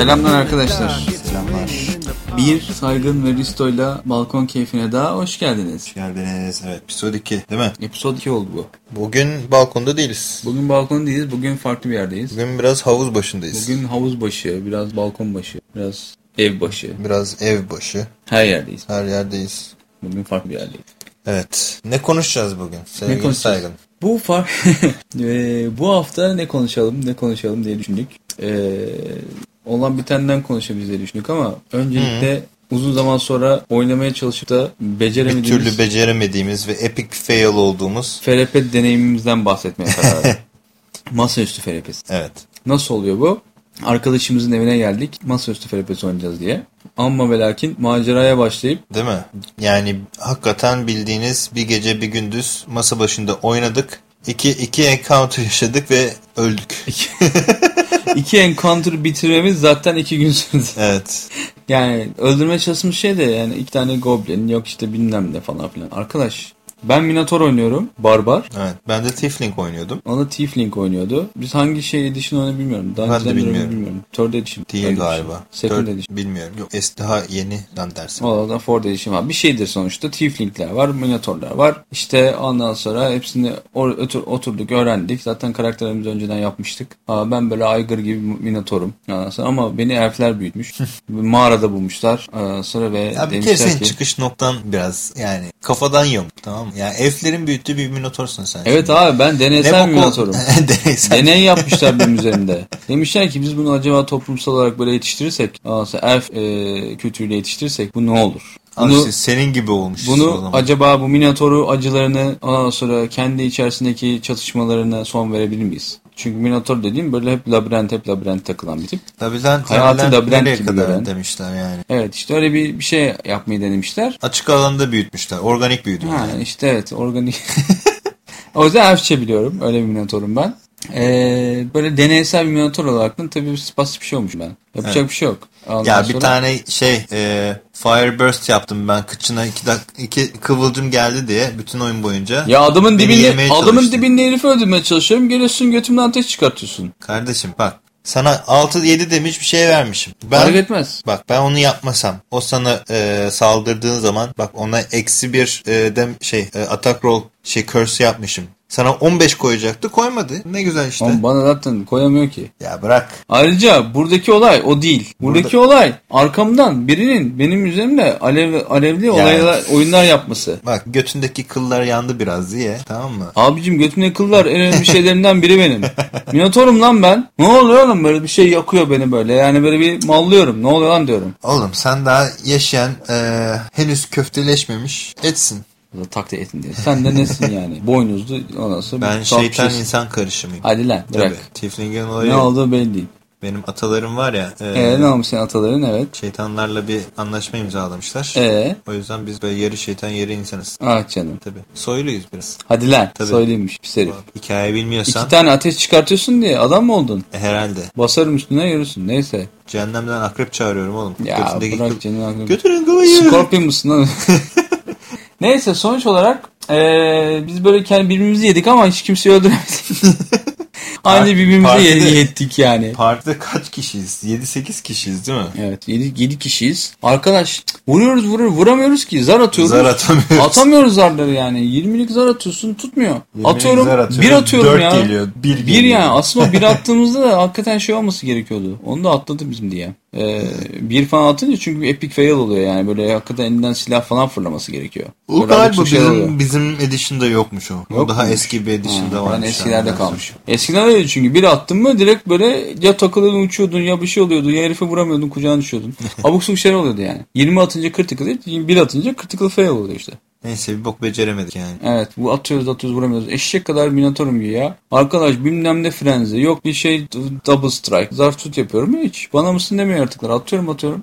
Selamlar arkadaşlar. Selamlar. Bir saygın ve Risto'yla balkon keyfine daha hoş geldiniz. Hoş geldiniz. Evet, episode 2 değil mi? Episode 2 oldu bu. Bugün balkonda değiliz. Bugün balkon değiliz, bugün farklı bir yerdeyiz. Bugün biraz havuz başındayız. Bugün havuz başı, biraz balkon başı, biraz ev başı. Biraz ev başı. Her yerdeyiz. Her yerdeyiz. Bugün farklı bir yerdeyiz. Evet. Ne konuşacağız bugün? Sevgili ne konuşacağız? Saygın. Bu far Eee, bu hafta ne konuşalım, ne konuşalım diye düşündük. Eee, olan bitenden konuşabiliriz diye düşündük ama öncelikle uzun zaman sonra oynamaya çalışıp da Bir beceremediğimiz türlü beceremediğimiz ve epic fail olduğumuz. FRP deneyimimizden bahsetmeye karar verdim. Masaüstü FRP'si. Evet. Nasıl oluyor bu? Arkadaşımızın evine geldik. Masaüstü FRP'si oynayacağız diye. Amma ve lakin maceraya başlayıp Değil mi? Yani hakikaten bildiğiniz bir gece bir gündüz masa başında oynadık. İki, iki encounter yaşadık ve öldük. iki encounter bitirmemiz zaten iki gün sürdü. Evet. Yani öldürmeye çalıştığımız şey de yani iki tane goblin yok işte bilmem ne falan filan. Arkadaş ben Minotaur oynuyorum. Barbar. Evet. Ben de Tiefling oynuyordum. O da Tiefling oynuyordu. Biz hangi şey edition onu bilmiyorum. Daha Ben de bilmiyorum. bilmiyorum. Third edition. Değil Third edition. galiba. Second Dört- edition. Bilmiyorum. Yok. Es daha yeni lan dersin. O da Ford Edition var. Bir şeydir sonuçta. Tiefling'ler var, Minotaur'lar var. İşte ondan sonra hepsini otur- oturduk, öğrendik. Zaten karakterlerimizi önceden yapmıştık. Aa, ben böyle aygır gibi Minotaur'um. Ama beni elfler büyütmüş. Mağarada bulmuşlar. Aa, sonra ve Ya bir kere senin ki... çıkış noktan biraz yani kafadan yamuk tamam mı? Yani elflerin büyüttüğü bir minotorsun sen. Evet şimdi. abi ben deneysel Ne bir Minotaur'um. Deneysel. Deney yapmışlar benim üzerimde. Demişler ki biz bunu acaba toplumsal olarak böyle yetiştirirsek, elf e, kültürüyle yetiştirirsek bu ne olur? Bunu, işte senin gibi olmuş. Bunu acaba bu Minotaur'u acılarını ondan sonra kendi içerisindeki çatışmalarına son verebilir miyiz? Çünkü Minotaur dediğim böyle hep labirent hep labirent takılan bir tip. labirent, Hayatı labirent labirent gibi kadar gören. demişler yani. Evet işte öyle bir, bir şey yapmayı denemişler. Açık alanda büyütmüş Organik büyüdü. Ha yani. işte evet organik. o yüzden elfçe biliyorum. Öyle bir Minotaur'um ben. Ee, böyle deneysel bir Minotaur olarak tabii basit bir şey olmuş ben. Yapacak Evet. bir şey yok. Ondan Ya bir sonra- tane şey e, Fireburst yaptım ben kıçına iki, dak iki kıvılcım geldi diye bütün oyun boyunca. Ya adamın dibinde adamın dibinde herifi öldürmeye çalışıyorum. Geliyorsun götümden ateş çıkartıyorsun. Kardeşim bak sana 6-7 demiş bir şey vermişim. Fark Ben etmez. Bak ben onu yapmasam o sana e, saldırdığın zaman bak ona eksi bir e, dem, şey e, atak roll şey curse yapmışım. Sana 15 koyacaktı koymadı. Ne güzel işte. Ama bana zaten koyamıyor ki. Ya bırak. Ayrıca buradaki olay o değil. Buradaki olay arkamdan birinin benim üzerimde alev, alevli olaylar, oyunlar yapması. Bak götündeki kıllar yandı biraz diye tamam mı? Abicim götümde kıllar en önemli şeylerinden biri benim. Minotorum lan ben. Ne oluyor oğlum böyle bir şey yakıyor beni böyle. Yani böyle bir mallıyorum. Ne oluyor lan diyorum. Oğlum sen daha yaşayan e, henüz köfteleşmemiş etsin. Takdir etin diye. Sen de nesin yani? Boynuzlu ondan sonra. Ben şeytan şeysin. insan karışımıyım. Hadi lan bırak. Tabii. Tiefling'in olayı Ne olduğu belli değil. benim atalarım var ya e, Ee, ne olmuş senin ataların evet. şeytanlarla bir anlaşma imzalamışlar. Ee, O yüzden biz böyle yarı şeytan yarı insanız. ah canım. Tabii. Soyluyuz biraz. Hadi lan. Tabii. Söyleyeymiş pis herif. Hikaye bilmiyorsan İki tane ateş çıkartıyorsun diye adam mı oldun? e, herhalde. Basarım üstüne yürürsün. Neyse. Cehennemden akrep çağırıyorum oğlum. Ya Götündeki bırak canım aklını. Götürün kıvayı. Scorpion musun lan? Neyse sonuç olarak eee, biz böyle kendi birbirimizi yedik ama hiç kimseyi öldüremedik. Aynı birbirimize yedi, yettik yani. Partide kaç kişiyiz? 7-8 kişiyiz değil mi? Evet 7, 7 kişiyiz. Arkadaş vuruyoruz vuruyoruz vuramıyoruz ki zar atıyoruz. Zar atamıyoruz. Atamıyoruz zarları yani. 20'lik zar atıyorsun tutmuyor. Atıyorum Zar atıyorum, bir atıyorum dört ya. geliyor, bir Bir geliyor. yani aslında bir attığımızda da hakikaten şey olması gerekiyordu. Onu da atladı bizim diye. Ee, bir falan atınca çünkü epic fail oluyor yani böyle hakikaten elinden silah falan fırlaması gerekiyor. O Böyle galiba sabuk şeyler oluyor. bizim, bizim edition'da yokmuş o. o Yok daha muymuş? eski bir edition'da Ha, var. Ben eskilerde kalmış. Eskiden öyle çünkü bir attın mı direkt böyle ya takılıyordun uçuyordun ya bir şey oluyordu ya herifi vuramıyordun kucağına düşüyordun. Abuk sabuk şeyler oluyordu yani. 20 atınca critical bir atınca critical fail oluyor işte. Neyse bir bok beceremedik yani. Evet bu atıyoruz atıyoruz vuramıyoruz. Eşek kadar minatorum gibi ya. Arkadaş bilmem ne frenzi yok bir şey double strike zarf tut yapıyorum ya hiç. Bana mısın demiyor artıklar atıyorum atıyorum.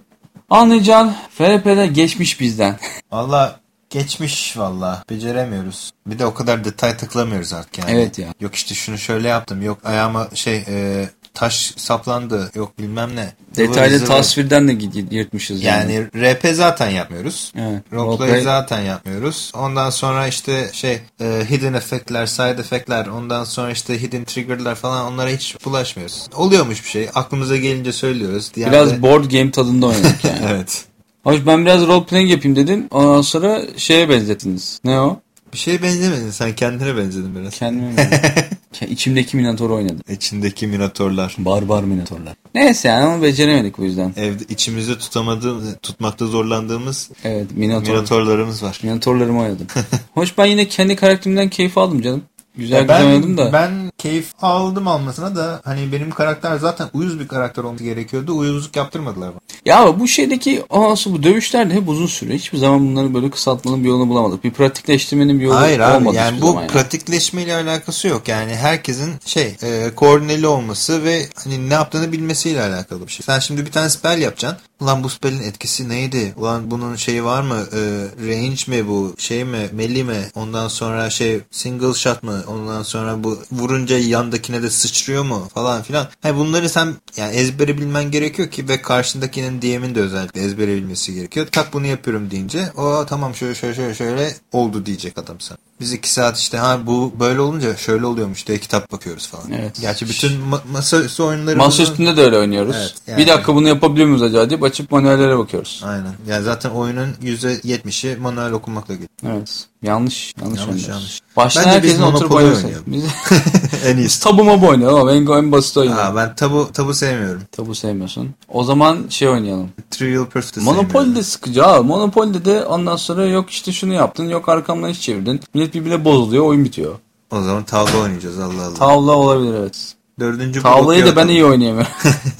Anlayacağın FRP'de geçmiş bizden. Valla geçmiş valla. Beceremiyoruz. Bir de o kadar detay tıklamıyoruz artık yani. Evet ya. Yok işte şunu şöyle yaptım. Yok ayağıma şey e, taş saplandı yok bilmem ne. Detaylı Zıvır tasvirden de yırtmışız. Yani RP zaten yapmıyoruz. Evet, Roleplay roleplay- zaten yapmıyoruz. Ondan sonra işte şey e, hidden efektler, side efektler, ondan sonra işte hidden trigger'lar falan onlara hiç bulaşmıyoruz. Oluyormuş bir şey. Aklımıza gelince söylüyoruz. Diğer Biraz de- board game tadında oynadık yani. evet. Hoş ben biraz role playing yapayım dedim. Ondan sonra şeye benzettiniz. Ne o? Bir şeye benzemedin. Sen kendine benzedin biraz. Kendime mi? İçimdeki Minotaur oynadım. İçindeki minotorlar. Barbar Minotaurlar. Neyse yani onu beceremedik bu yüzden. Evde içimizde tutamadığımız, tutmakta zorlandığımız Evet Minotaur. minotorlarımız var. Minotaurlarımı oynadım. Hoş ben yine kendi karakterimden keyif aldım canım. Güzel Ya güzel ben, oynadım da. ben keyif aldım almasına da hani benim karakter zaten uyuz bir karakter olması gerekiyordu. Uyuzluk yaptırmadılar bana. Ya bu şeydeki anası bu dövüşler de hep uzun sürüyor. Hiçbir zaman bunları böyle kısaltmanın bir yolunu bulamadık. Bir pratikleştirmenin bir yolu Hayır abi olmadı yani bu yani. pratikleşmeyle alakası yok. Yani herkesin şey e, koordineli olması ve hani ne yaptığını bilmesiyle alakalı bir şey. Sen şimdi bir tane spell yapacaksın. Ulan bu spellin etkisi neydi? Ulan bunun şeyi var mı? E, range mi bu? Şey mi? Melee mi? Ondan sonra şey single shot mı? Ondan sonra bu vurunca yandakine de sıçrıyor mu? Falan filan. Hani bunları sen yani ezbere bilmen gerekiyor ki ve karşındakinin DM'in de özellikle ezbere bilmesi gerekiyor. Tak bunu yapıyorum deyince o tamam şöyle şöyle şöyle şöyle oldu diyecek adam sana. Biz iki saat işte ha bu böyle olunca şöyle oluyormuş diye kitap bakıyoruz falan. Evet. Gerçi bütün ma- masaüstü oyunları Masa üstünde de öyle oynuyoruz. Evet, yani- Bir dakika bunu yapabiliyor muyuz acaba deyip açıp manuellere bakıyoruz. Aynen. Yani zaten oyunun %70'i manuel okumakla geçiyor. Evet. Yanlış. Yanlış, Yanlış, yanlış. Baştan Bence herkesin oturup oynasın. en iyisi. tabu mobu oynayalım ama en, basit oyun. Ha, ben tabu tabu sevmiyorum. Tabu sevmiyorsun. O zaman şey oynayalım. Trivial Pursuit'ı Monopoly de sıkıcı abi. Monopoly'de de ondan sonra yok işte şunu yaptın yok arkamdan iş çevirdin. Millet birbirine bozuluyor oyun bitiyor. O zaman tavla oynayacağız Allah Allah. Tavla olabilir evet. Dördüncü Tavlayı da ben iyi oynayamıyorum.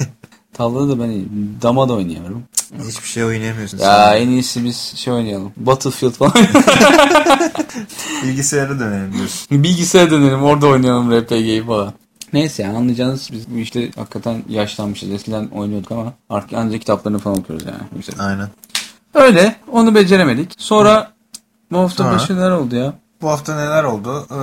Tavlayı da ben iyi. Dama da oynayamıyorum. Hiçbir şey oynayamıyorsun. Ya sen. en iyisi biz şey oynayalım. Battlefield falan. Bilgisayara dönelim diyorsun. Bilgisayara dönelim orada oynayalım RPG'yi falan. Neyse ya anlayacağınız biz bu işte hakikaten yaşlanmışız. Eskiden oynuyorduk ama artık ancak kitaplarını falan okuyoruz yani. Güzel. Aynen. Öyle onu beceremedik. Sonra bu hafta Sonra? başka neler oldu ya? Bu hafta neler oldu? Ee,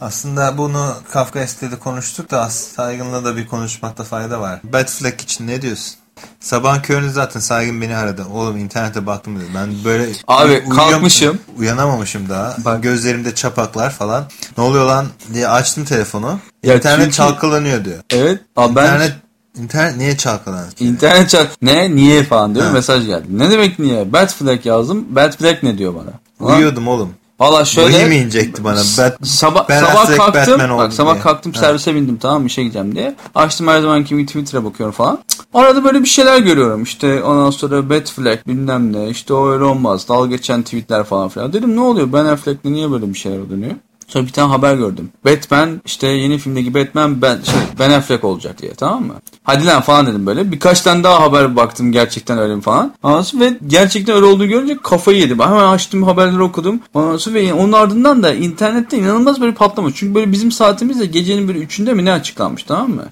aslında bunu Kafka S'te de konuştuk da Saygın'la da bir konuşmakta fayda var. Batfleck için ne diyorsun? Sabah köründe zaten Saygın beni aradı. Oğlum internete baktım dedi. Ben böyle Abi, kalkmışım. Uyanamamışım daha. Bak. Gözlerimde çapaklar falan. Ne oluyor lan diye açtım telefonu. Ya İnternet çünkü- çalkalanıyor diyor. Evet. Abi ben İnternet, internet niye çalkalanıyor? internet çal ne niye falan diyor Ha. mesaj geldi. Ne demek niye? Batfleck yazdım. Batfleck ne diyor bana? Ulan, Uyuyordum oğlum. Valla şöyle Vahiy mi inecekti bana? Bat, sabah Ben sabah kalktım. Batman Bak sabah diye. kalktım Ha. servise bindim tamam mı, işe gideceğim diye. Açtım her zamanki gibi Twitter'a bakıyorum falan. Cık, Arada böyle bir şeyler görüyorum. İşte ondan sonra Batfleck bilmem ne. İşte o öyle olmaz. Dalga geçen tweetler falan filan. Dedim ne oluyor? Ben Affleck'le niye böyle bir şeyler dönüyor? Sonra bir tane haber gördüm. Batman işte yeni filmdeki Batman ben, şey, Ben Affleck olacak diye tamam mı? Hadi lan falan dedim böyle. Birkaç tane daha haber baktım gerçekten öyle mi falan. Sonra ve gerçekten öyle olduğunu görünce kafayı yedim. Hemen açtım haberleri okudum. Sonra ve onun ardından da internette inanılmaz böyle patlama. Çünkü böyle bizim saatimizde gecenin bir üçünde mi ne açıklanmış tamam mı?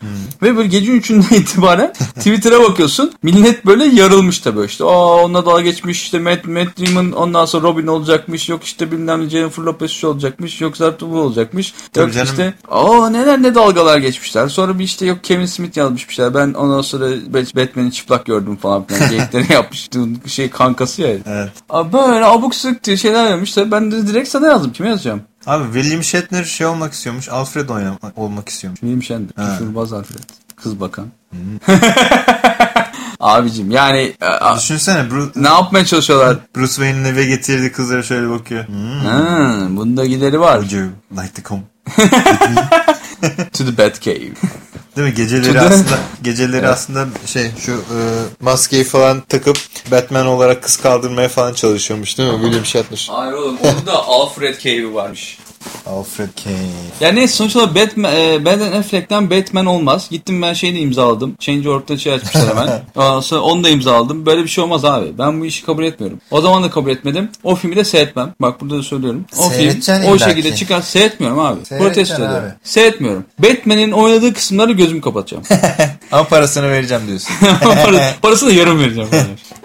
Ve böyle gece üçünden itibaren Twitter'a bakıyorsun. Millet böyle yarılmış tabii işte. Aa onunla dalga geçmiş işte Matt, Matt Damon ondan sonra Robin olacakmış. Yok işte bilmem ne Jennifer Lopez şu olacakmış. Yok Zartu bu olacakmış. Tabii Yok canım. işte aa neler ne dalgalar geçmişler. Sonra bir işte yok Kevin Smith yazmış bir şeyler. Ben ondan sonra Bat- Batman'i çıplak gördüm falan filan. Geyikleri yapmıştı. Şey kankası ya. Evet. Abi böyle abuk sık şeyler yapmışlar. Ben de direkt sana yazdım. Kime yazacağım? Abi William Shatner şey olmak istiyormuş. Alfred oynamak, olmak istiyormuş. William Shatner. Ha. Küfürbaz Alfred. Kız bakan. Abicim yani e, Düşünsene Bruce, ne yapmaya çalışıyorlar? Bruce Wayne'in eve getirdi kızlara şöyle bakıyor. Hmm. Ha, bunda gideri var. Would you like to come? To the Batcave. Değil mi? Geceleri aslında geceleri aslında şey şu e, maskeyi falan takıp Batman olarak kız kaldırmaya falan çalışıyormuş değil mi? William Shatner. Hayır oğlum onda Alfred Cave'i varmış. Alfred Kane. Yani neyse sonuç olarak Batman, e, Ben Affleck'ten Batman olmaz. Gittim ben şeyini imzaladım. Change.org'da şey açmışlar hemen. Ondan sonra onu da imzaladım. Böyle bir şey olmaz abi. Ben bu işi kabul etmiyorum. O zaman da kabul etmedim. O filmi de seyretmem. Bak burada da söylüyorum. O film o şekilde ki. çıkar. Seyretmiyorum abi. Protesto ediyorum. abi. Seyretmiyorum. Batman'in oynadığı kısımları gözümü kapatacağım. Ama parasını vereceğim diyorsun. Para- parasını yarım vereceğim.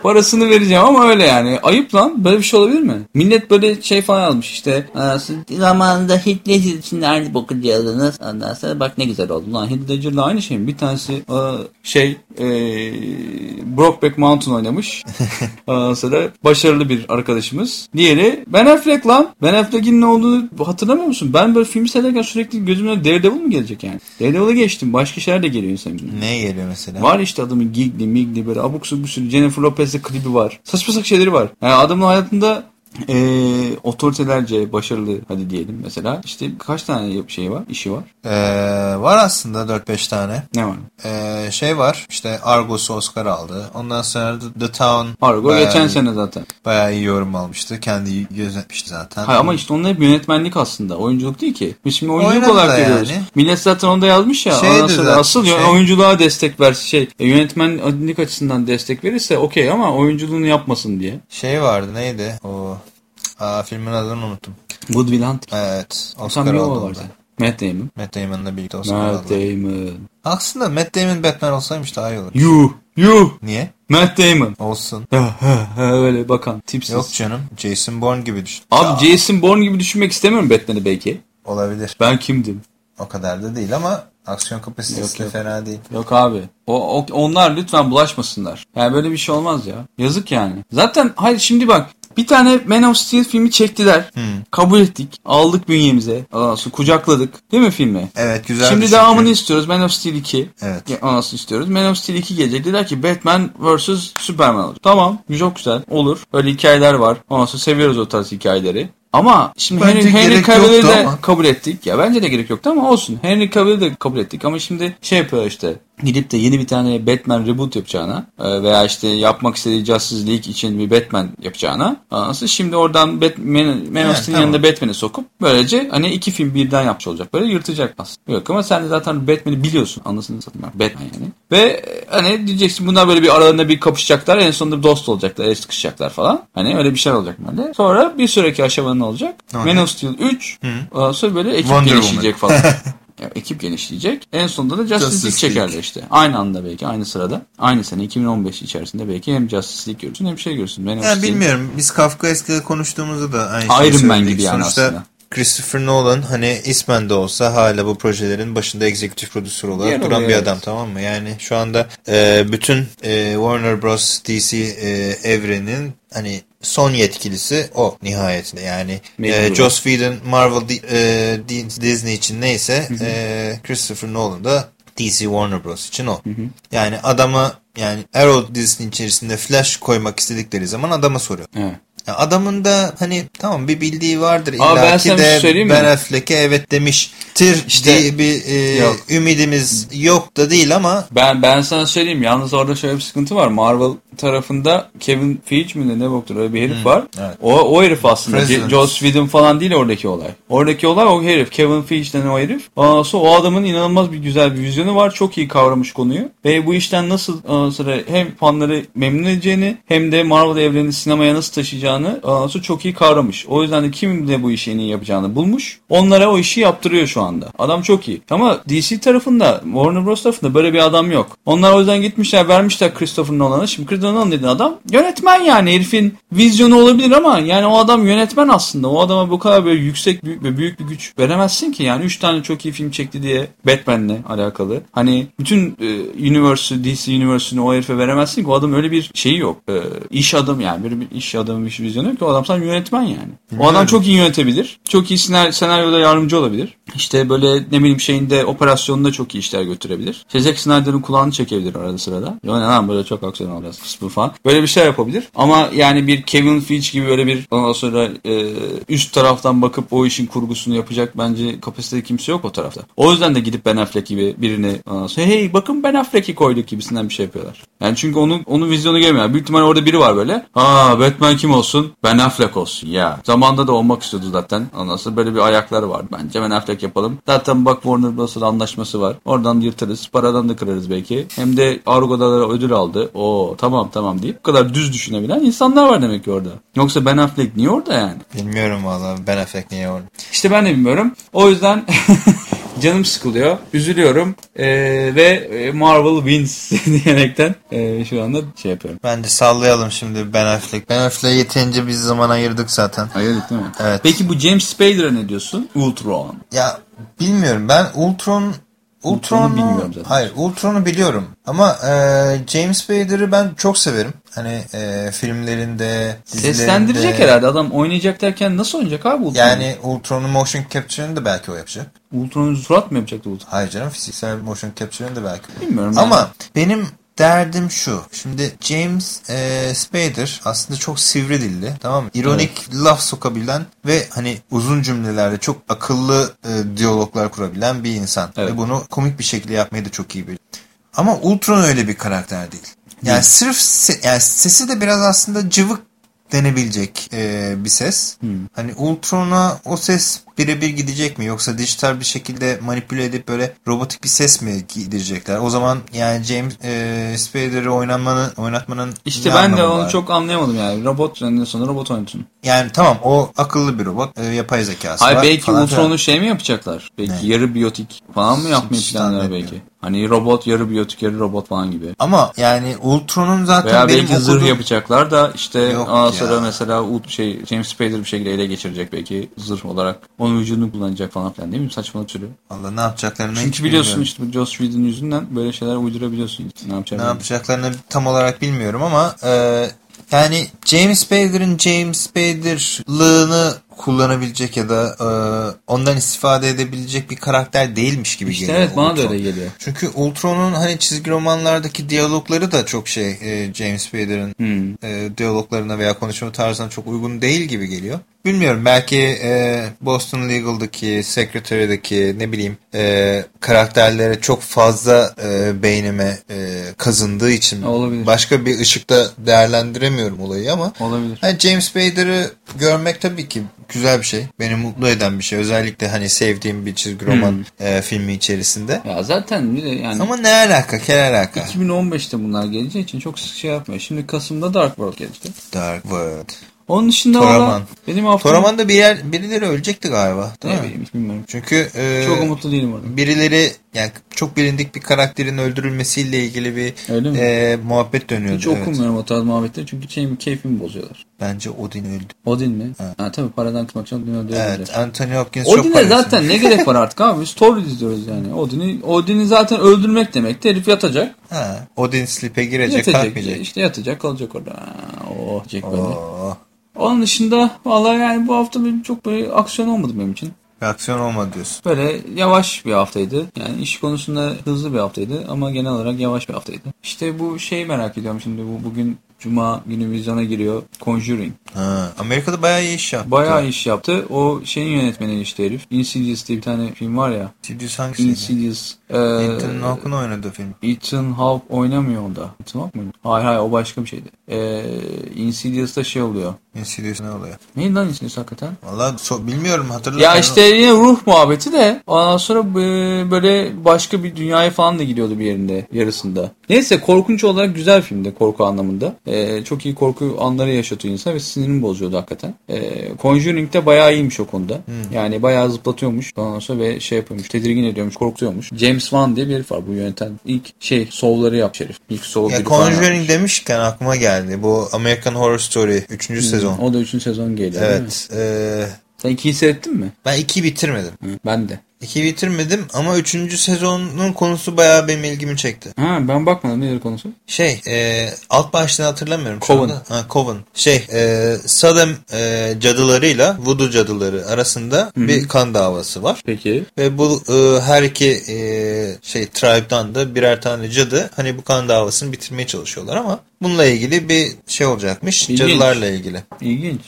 Parasını vereceğim ama öyle yani. Ayıp lan. Böyle bir şey olabilir mi? Millet böyle şey falan yazmış işte. "Aa, siz zamanında Hitler için aynı boku diyordunuz. Ondan sonra bak ne güzel oldu. Lan Ledger'la aynı şey mi? Bir tanesi aa, şey e, Brokeback Mountain oynamış. Ondan sonra başarılı bir arkadaşımız. Diğeri Ben Affleck lan. Ben Affleck'in ne olduğunu hatırlamıyor musun? Ben böyle film seyrederken sürekli gözümün önüne Daredevil mi gelecek yani? Daredevil'ı geçtim. Başka şeyler de geliyor insanın. ne geliyor mesela? Var işte adamın gigli migli böyle abuk subuk bir sürü Jennifer Lopez'de klibi var. Saçma saçma şeyleri var. Yani adamın hayatında eee otoritelerce başarılı hadi diyelim mesela. İşte kaç tane şey var, işi var. Ee, var aslında 4-5 tane. Ne var? Ee, şey var işte Argos'u Oscar aldı. Ondan sonra The, Town Argo bayağı geçen sene zaten. bayağı iyi yorum almıştı. Kendi yönetmişti zaten. Hayır ama işte onun hep yönetmenlik aslında. Oyunculuk değil ki. Biz şimdi oyunculuk Oynadı olarak görüyoruz. yani. Millet zaten onda yazmış ya. Şeydi zaten, asıl şey- oyunculuğa destek verse şey e, yönetmenlik açısından destek verirse okey ama oyunculuğunu yapmasın diye. Şey vardı neydi? O Aa, filmin adını unuttum. Good Will Hunting. Evet. Oscar Sam orada. vardı. Matt Damon. Matt Damon'la birlikte Oscar Matt aldı. Damon. Aslında Matt Damon Batman olsaymış daha iyi olur. Yuh. Yuh. Niye? Matt Damon. Olsun. Öyle bakan tipsiz. Yok canım. Jason Bourne gibi düşün. Abi Jason Bourne gibi düşünmek istemiyorum Batman'i belki. Olabilir. Ben kimdim? O kadar da değil ama aksiyon kapasitesi de fena değil. Yok abi. O, o- onlar lütfen bulaşmasınlar. Yani böyle bir şey olmaz ya. Yazık yani. Zaten hayır şimdi bak bir tane Man of Steel filmi çektiler. Kabul ettik. Aldık bünyemize. Sonra kucakladık. Değil mi filmi? Evet güzel Şimdi devamını istiyoruz. Man of Steel 2. Evet. Anasını istiyoruz. Man of Steel 2 gelecek. Dediler ki Batman vs. Superman olacak. Tamam. Çok güzel. Olur. Öyle hikayeler var. Sonra seviyoruz o tarz hikayeleri. Ama şimdi Bence Henry, Henry Cavill'i de ama. kabul ettik. Ya bence de gerek yoktu ama olsun. Henry Cavill'i de kabul ettik. Ama şimdi şey yapıyor işte. Gidip de yeni bir tane Batman reboot yapacağına e, veya işte yapmak istediği Justice League için bir Batman yapacağına anası şimdi oradan Batman, Man of Evet, Steel'in tamam. yanında Batman'i sokup böylece hani iki film birden yapmış olacak. Böyle yırtacak aslında. Yok ama sen de zaten Batman'i biliyorsun. Anlasını satayım. Batman yani. Ve e, hani diyeceksin bunlar böyle bir aralarında bir kapışacaklar. En sonunda dost olacaklar. El sıkışacaklar falan. Hani öyle bir şey olacak böyle. Sonra bir sonraki aşama ne olacak? Okay. Man of Steel 3. Ondan sonra böyle ekip Wonder genişleyecek falan. Ekip genişleyecek. En sonunda da Justice, Justice League çekerler işte. Aynı anda belki aynı sırada. Aynı sene 2015 içerisinde belki hem Justice League görürsün hem şey görürsün. Of Yani bilmiyorum. Biz Kafka eskide konuştuğumuzda da aynı şeyi Iron Man gibi yani Sonuçta aslında. Christopher Nolan hani ismen de olsa hala bu projelerin başında executive producer olarak Yer duran bir evet. adam tamam mı? Yani şu anda e, bütün e, Warner Bros. DC e, evrenin hani son yetkilisi o nihayetinde. Yani Mecbur. e, Joss Whedon Marvel e, Di- Disney için neyse e, Christopher Nolan da DC Warner Bros. için o. Yani adama yani Arrow dizisinin içerisinde Flash koymak istedikleri zaman adama soruyor. Evet. Adamın da hani tamam bir bildiği vardır Abi ben şey de söyleyeyim Ben? Affleck'e evet demiştir İşte- diye bir e, Yok. ümidimiz yok da değil ama Ben ben sana söyleyeyim yalnız orada şöyle bir sıkıntı var. Marvel tarafında Kevin Feige mi ne ne boktur öyle bir herif var. evet. O o herif aslında. President. Joss Whedon falan değil oradaki olay. Oradaki olay o herif. Kevin Feige denen o herif. Ondan sonra o adamın inanılmaz bir güzel bir vizyonu var. Çok iyi kavramış konuyu. Ve bu işten nasıl sonra hem fanları memnun edeceğini hem de Marvel evrenini sinemaya nasıl taşıyacağını ondan sonra çok iyi kavramış. O yüzden de kim de bu işi en iyi yapacağını bulmuş. Onlara o işi yaptırıyor şu anda. Adam çok iyi. Ama DC tarafında Warner Bros tarafında böyle bir adam yok. Onlar o yüzden gitmişler vermişler Christopher Nolan'a. Şimdi Christopher Nolan dediğin adam yönetmen yani herifin vizyonu olabilir ama yani o adam yönetmen aslında. O adama bu kadar böyle yüksek büyük ve büyük bir güç veremezsin ki. Yani 3 tane çok iyi film çekti diye Batman'le alakalı. Hani bütün e, universe'ü DC universe'ünü o herife veremezsin ki. O adam öyle bir şeyi yok. E, iş adam yani. Böyle bir iş adamı bir vizyonu yok ki. O adam sana yönetmen yani. O adam çok iyi yönetebilir. Çok iyi senaryo, senaryoda yardımcı olabilir. İşte böyle ne bileyim şeyinde operasyonunda çok iyi işler götürebilir. İşte Zack Snyder'ın kulağını çekebilir arada sırada. Yani lan böyle çok aksiyon olacağız kısmı falan. Böyle bir şey yapabilir. Ama yani bir Kevin Feige gibi böyle bir ondan sonra e, üst taraftan bakıp o işin kurgusunu yapacak bence kapasiteli kimse yok o tarafta. O yüzden de gidip Ben Affleck gibi birini ondan sonra hey bakın Ben Affleck'i koyduk gibisinden bir şey yapıyorlar. Yani çünkü onun onun vizyonu gelmiyor. Büyük ihtimal orada biri var böyle. Aa Batman kim olsun? Ben Affleck olsun ya. Zamanda da olmak istiyordu zaten. Sonra böyle bir ayakları var. Bence Ben Affleck yapalım. Zaten bak Warner Bros'la anlaşması var. Oradan yırtarız. Paradan da kırarız belki. Hem de Argo'da da ödül aldı. Oo tamam tamam deyip bu kadar düz düşünebilen insanlar var demek ki orada. Yoksa Ben Affleck niye orada yani? bilmiyorum valla Ben Affleck niye orada. İşte ben de bilmiyorum. O yüzden canım sıkılıyor, üzülüyorum e, ve e, Marvel wins diyerekten e, şu anda şey yapıyorum. Ben de sallayalım şimdi Ben Affleck. Ben Affleck'e yeterince biz zaman ayırdık zaten. Ayırdık değil mi? Evet. Peki bu James Spader'a ne diyorsun? Ultron. Ya bilmiyorum ben Ultron Ultron'u Ultron'u bilmiyorum zaten. Hayır Ultron'u biliyorum ama e, James Spader'ı ben çok severim. Hani e, filmlerinde. Seslendirecek herhalde adam oynayacak derken nasıl oynayacak abi Ultron? Yani Ultron'un motion capture'ını da belki o yapacak. Ultron'un surat mı yapacaktı Ultron? Hayır canım fiziksel motion capture'ını da belki. Bilmiyorum. Ama benim derdim şu. Şimdi James e, Spader aslında çok sivri dilli. Tamam mı? İronik laf sokabilen ve hani uzun cümlelerde çok akıllı e, diyaloglar kurabilen bir insan. Evet. Ve bunu komik bir şekilde yapmayı da çok iyi biliyor. Ama Ultron öyle bir karakter değil. Yani sırf se- yani sesi de biraz aslında cıvık denebilecek e, bir ses. Hani Ultron'a o ses birebir gidecek mi yoksa dijital bir şekilde manipüle edip böyle robotik bir ses mi giydirecekler? O zaman yani James e, Spader'ı oynatmanın oynatmanın İşte ben de onu var? çok anlayamadım yani. Robot önünden sonra robot oynatın. yani tamam o akıllı bir robot, e, yapay zekası Hayır var belki Ultron'u şey mi yapacaklar? Belki Ne? yarı biyotik falan mı yapmayı zannetmiyorum. belki? Hani robot yarı biyotik yarı robot falan gibi. Ama yani Ultron'un zaten Veya benim belki zırh yapacaklar da işte ondan sonra mesela şey James Spader bir şekilde ele geçirecek belki zırh olarak. Onun vücudunu kullanacak falan filan değil mi? Saçmalık türü. Allah ne yapacaklarını Çünkü biliyorsun bilmiyorum. işte bu Joss Whedon yüzünden böyle şeyler uydurabiliyorsun. Ne yapacağını. Ne yapacaklarını tam olarak bilmiyorum ama e, yani James Spader'ın James Spader'lığını kullanabilecek ya da e, ondan istifade edebilecek bir karakter değilmiş gibi İşte geliyor. evet bana da Ultron. öyle geliyor. Çünkü Ultron'un hani çizgi romanlardaki diyalogları da çok şey e, James Spader'ın Hmm. e, diyaloglarına veya konuşma tarzına çok uygun değil gibi geliyor. Bilmiyorum belki e, Boston Legal'daki, Secretary'deki ne bileyim e, karakterlere çok fazla e, beynime e, kazındığı için Olabilir. başka bir ışıkta değerlendiremiyorum olayı ama Olabilir. hani James Spader'ı görmek tabii ki güzel bir şey. Beni mutlu eden bir şey. Özellikle hani sevdiğim bir çizgi roman e, filmi içerisinde. Ya zaten yani Ama ne alaka? Kel alaka. 2015'te bunlar geleceği için çok şey yapmıyor. Şimdi Kasım'da Dark World gelecek. Dark World. Onun dışında Toraman. benim haftam... Toraman'da bir yer birileri ölecekti galiba. Değil Ne mi? bileyim bilmiyorum. Çünkü e, Çok umutlu değilim orada. birileri yani çok bilindik bir karakterin öldürülmesiyle ilgili bir e, muhabbet dönüyordu. Hiç evet. okumuyorum o tarz muhabbetleri çünkü şeyimi, keyfimi bozuyorlar. Bence Odin öldü. Odin mi? Ha, tabii paradan kısmak için Odin öldürebilirler. Evet, Anthony Hopkins çok Odin'e zaten ne gerek var artık abi? Story izliyoruz yani. Odin'i Odin'i zaten öldürmek demek. Herif yatacak. Ha, Odin sleep'e girecek, Yatacak. kalkmayacak. İşte yatacak kalacak orada. Ha, Oh Jack böyle. Oo, Onun dışında vallahi yani bu hafta benim çok böyle aksiyon olmadı benim için. bir aksiyon olmadı diyorsun. Böyle yavaş bir haftaydı. Yani iş konusunda hızlı bir haftaydı ama genel olarak yavaş bir haftaydı. İşte bu şeyi merak ediyorum şimdi bu bugün Cuma günü vizyona giriyor. Conjuring. Ha, Amerika'da bayağı iyi iş yaptı. Bayağı iş yaptı. O şeyin yönetmeni işte herif. Insidious diye bir tane film var ya. Insidious hangisiydi? Insidious. Ee, Ethan Hawke'ın oynadığı film. Ethan Hawke oynamıyor onda. Ethan Hawke mıydı? Hayır hayır o başka bir şeydi. Ee, Insidious'ta şey oluyor. Insidious ne oluyor? Neydi lan Insidious hakikaten? Valla so- bilmiyorum hatırlamıyorum. Ya işte yine ruh muhabbeti de ondan sonra e, böyle başka bir dünyaya falan da gidiyordu bir yerinde yarısında. Neyse korkunç olarak güzel filmde korku anlamında. E, çok iyi korku anları yaşatıyor insan ve sinirini bozuyordu hakikaten. E, Conjuring'de bayağı iyiymiş o konuda. Yani bayağı zıplatıyormuş ondan sonra ve şey yapıyormuş tedirgin ediyormuş korkutuyormuş. James Wan diye bir herif var bu yöneten. İlk şey Soul'ları yapmış herif. İlk Soul Ya Conjuring demişken aklıma geldi. Bu American Horror Story 3. sezon. O da 3. sezon geliyor? Evet. Sen 2'yi seyrettin mi? ben 2'yi bitirmedim. Hı, ben de. 2'yi bitirmedim ama 3. sezonun konusu bayağı benim ilgimi çekti. Ha ben bakmadım nedir konusu? Şey, e, alt başlığını hatırlamıyorum şu Coven. anda. Ha, Coven. Şey, e, Salem e, cadılarıyla Voodoo cadıları arasında bir kan davası var. Peki. Ve bu e, her iki e, şey tribe'dan da birer tane cadı hani bu kan davasını bitirmeye çalışıyorlar ama bununla ilgili bir şey olacakmış. İlginç. Cadılarla ilgili. İlginç.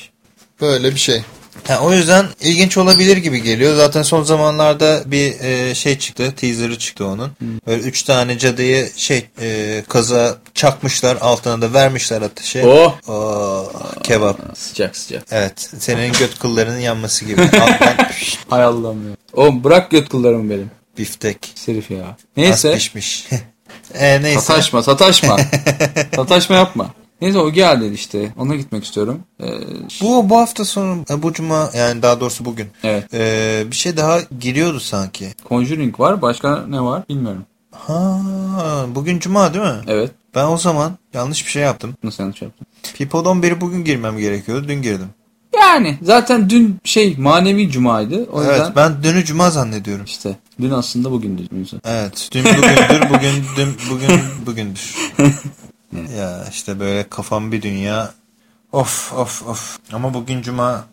Böyle bir şey. Ha, o yüzden ilginç olabilir gibi geliyor. Zaten son zamanlarda bir e, şey çıktı. Teaser'ı çıktı onun. Böyle üç tane cadıyı şey e, kaza çakmışlar. Altına da vermişler ateşe. Oh! Oo, kebap. Sıcak sıcak. Evet. Senin göt kıllarının yanması gibi. Alttan Hay Allah'ım ya. Oğlum bırak göt kıllarımı benim. biftek. Serif ya. Az Neyse. pişmiş. e, neyse. Sataşma sataşma. sataşma yapma. Neyse o geldi işte. Ona gitmek istiyorum. Ee, Bu bu hafta sonu e, bu cuma yani daha doğrusu bugün. evet. Ee, bir şey daha giriyordu sanki. Conjuring var. Başka ne var bilmiyorum. Ha bugün cuma değil mi? Evet. Ben o zaman yanlış bir şey yaptım. Nasıl yanlış yaptım? People'dan beri bugün girmem gerekiyordu. Dün girdim. Yani zaten dün şey manevi cumaydı. O evet yüzden ben dünü cuma zannediyorum. işte dün aslında bugündü. Neyse. Evet. Dün bugündür, bugün dün bugün bugündür. ya işte böyle kafam bir dünya. Of of of. Ama bugün cuma.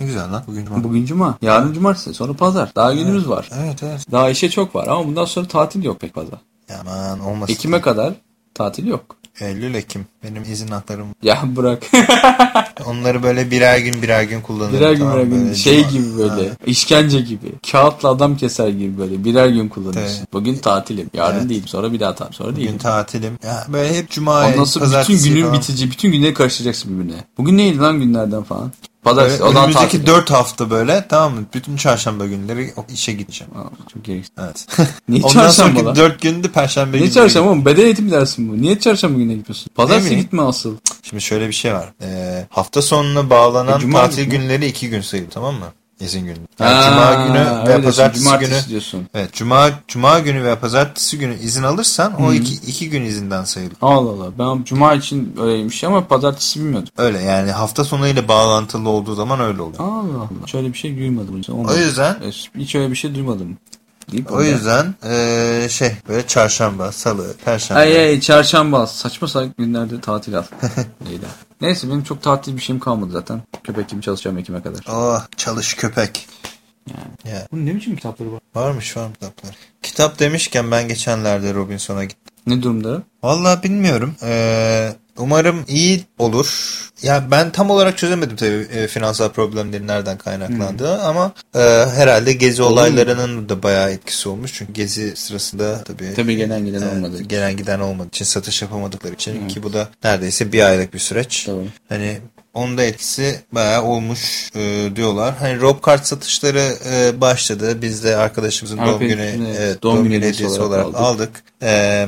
Ne güzel lan. Bugün cuma. Bugün cuma. Yarın cumartesi. Sonra pazar. Daha günümüz var. Evet evet. Daha işe çok var ama bundan sonra tatil yok pek fazla. Aman olmasın. Ekim'e kadar tatil yok. Eylül Ekim. Benim izin haklarım. Ya bırak. Onları böyle birer gün birer gün kullanıyorum. birer gün tamam birer gün Böyle şey cuma- gibi böyle. Ha, işkence gibi. Kağıtla adam keser gibi böyle. Birer gün kullanıyorsun. Evet. Bugün tatilim. Yarın Evet. değil. Sonra bir daha tatil. Sonra değil. Bugün tatilim. Ya böyle hep cuma, Ondan sonra bütün günün falan. bitici. Bütün günleri karıştıracaksın birbirine. Bugün neydi lan günlerden falan? Pazartesi. Böyle O da önümüzdeki. 4 hafta böyle tamam mı? Bütün çarşamba günleri işe gideceğim. Aa, çok gereksiz. Evet. Niye Ondan çarşamba sonraki lan? 4 günde perşembe Niye günleri çarşamba oğlum? Beden eğitimi dersin bu. Niye çarşamba gününe gidiyorsun? Pazartesi gitme asıl. Şimdi şöyle bir şey var. Ee, hafta sonuna bağlanan E, tatil günü. günleri iki gün sayılır tamam mı? İzin günü. Yani Ha, cuma günü öyle ve diyorsun, pazartesi cumartesi günü. diyorsun. Evet, cuma cuma günü ve pazartesi günü izin alırsan o iki, iki gün izinden sayılır. Allah Allah. Ben cuma için öyleymiş ama pazartesi bilmiyordum. Öyle yani hafta sonu ile bağlantılı olduğu zaman öyle oluyor. Allah Allah. Şöyle bir şey duymadım. Ondan- O yüzden Hiç öyle bir şey duymadım. Deyip o yüzden ee, şey böyle çarşamba, salı, perşembe. Ay ay çarşamba saçma sapan günlerde tatil al. Leyla. Neyse benim çok tatil bir şeyim kalmadı zaten. Köpek gibi çalışacağım Ekim'e kadar. Oh çalış köpek. Ya, Bunun ne biçim kitapları var? varmış var kitaplar. Kitap demişken ben geçenlerde Robinson'a gittim. Ne durumda? Vallahi bilmiyorum. Ee, umarım iyi olur. Ya ben tam olarak çözemedim tabii e, finansal problemlerin nereden kaynaklandığı ama e, herhalde gezi Olur mu? olaylarının da bayağı etkisi olmuş. Çünkü gezi sırasında tabii Tabii gelen giden Evet, olmadı. Gelen giden olmadığı için satış yapamadıkları için ki bu da neredeyse bir aylık bir süreç. Tabii. Hani onun da etkisi bayağı olmuş e, diyorlar. Hani Rob kart satışları e, başladı. Biz de arkadaşımızın doğum Arkadaşımızın, günü evet, evet, doğum doğum günü hediyesi olarak olarak aldık. E,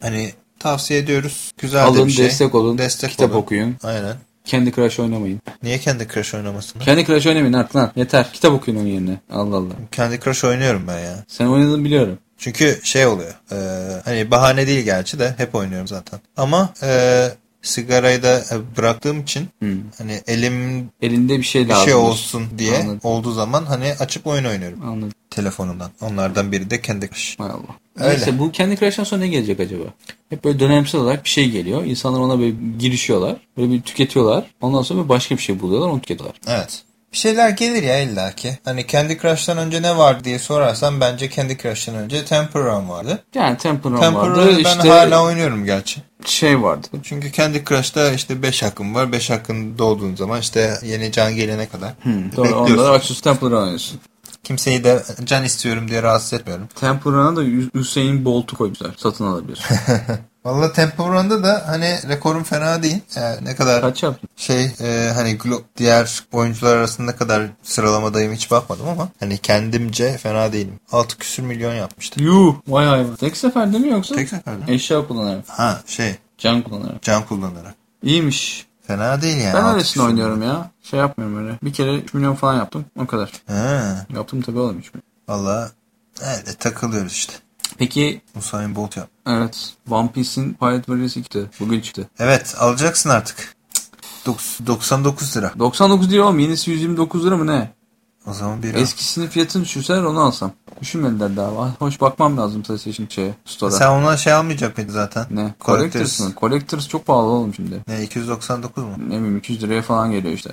hani tavsiye ediyoruz. Güzel de Alın bir şey. destek olun. Destek kitap olun. okuyun. Aynen. Kendi Crush oynamayın. Niye Candy Crush oynamasın? Kendi Crush oynamayın lan. Yeter. Kitap okuyun onun yerine. Allah Allah. Candy Crush oynuyorum ben ya. Sen oynadığını biliyorum. Çünkü şey oluyor. e, hani bahane değil gerçi de hep oynuyorum zaten. Ama e, sigarayı da e, bıraktığım için Hı. hani elim Elinde bir şey bir lazım. şey olsun diye Anladım. olduğu zaman hani açıp oyun oynuyorum Anladım. telefonumdan. Onlardan biri de Candy Crush. Hay Allah. Öyle. Neyse bu kendi Crush'tan sonra ne gelecek acaba? Hep böyle dönemsel olarak bir şey geliyor. İnsanlar ona böyle girişiyorlar. Böyle bir tüketiyorlar. Ondan sonra başka bir şey buluyorlar onu tüketiyorlar. Evet. Bir şeyler gelir ya illaki. Hani Candy Crush'tan önce ne vardı diye sorarsan bence Candy Crush'tan önce Temple Run vardı. Yani Temple Run Temple vardı. Run'ı ben işte hala oynuyorum gerçi. şey vardı. Çünkü Candy Crush'ta işte 5 hakkın var. 5 hakkın dolduğun zaman işte yeni can gelene kadar Doğru bekliyorsun. onda açıyorsun Temple Run oynuyorsun. Kimseyi de can istiyorum diye rahatsız etmiyorum. Temple Run'a da Hüseyin Bolt'u koymuşlar. Satın alabiliyorsun. Valla Temple Run'da da hani rekorum fena değil. Yani ne kadar Kaç yaptın? şey e, hani diğer oyuncular arasında ne kadar sıralamadayım hiç bakmadım ama hani kendimce fena değilim. 6 küsür milyon yapmıştım. Yuh vay hayvan. Tek seferde mi yoksa? Tek seferde. Eşya kullanarak. Ha şey Can kullanarak. can kullanarak. İyiymiş. Fena değil yani. Ben öylesine oynuyorum ya. Şey yapmıyorum öyle. Bir kere 3 milyon falan yaptım. O kadar. Ha, Yaptım tabii oğlum 3 milyon. valla öyle takılıyoruz işte. Peki Usain Bolt yap. evet. One Piece'in Pirate Warriors 2 çıktı. Bugün çıktı. Evet alacaksın artık. Dok- 99 lira. 99 değil oğlum. Yenisi 129 lira mı ne? O zaman bir. Eskisinin fiyatını düşürseler onu alsam. Düşünmediler daha. Hoş bakmam lazım PlayStation şeye. Store'a. Sen ona şey almayacak mıydın zaten? Ne? Collectors. Collectors mı? Collectors çok pahalı oğlum şimdi. Ne 299 mu? Ne bileyim 200 liraya falan geliyor işte.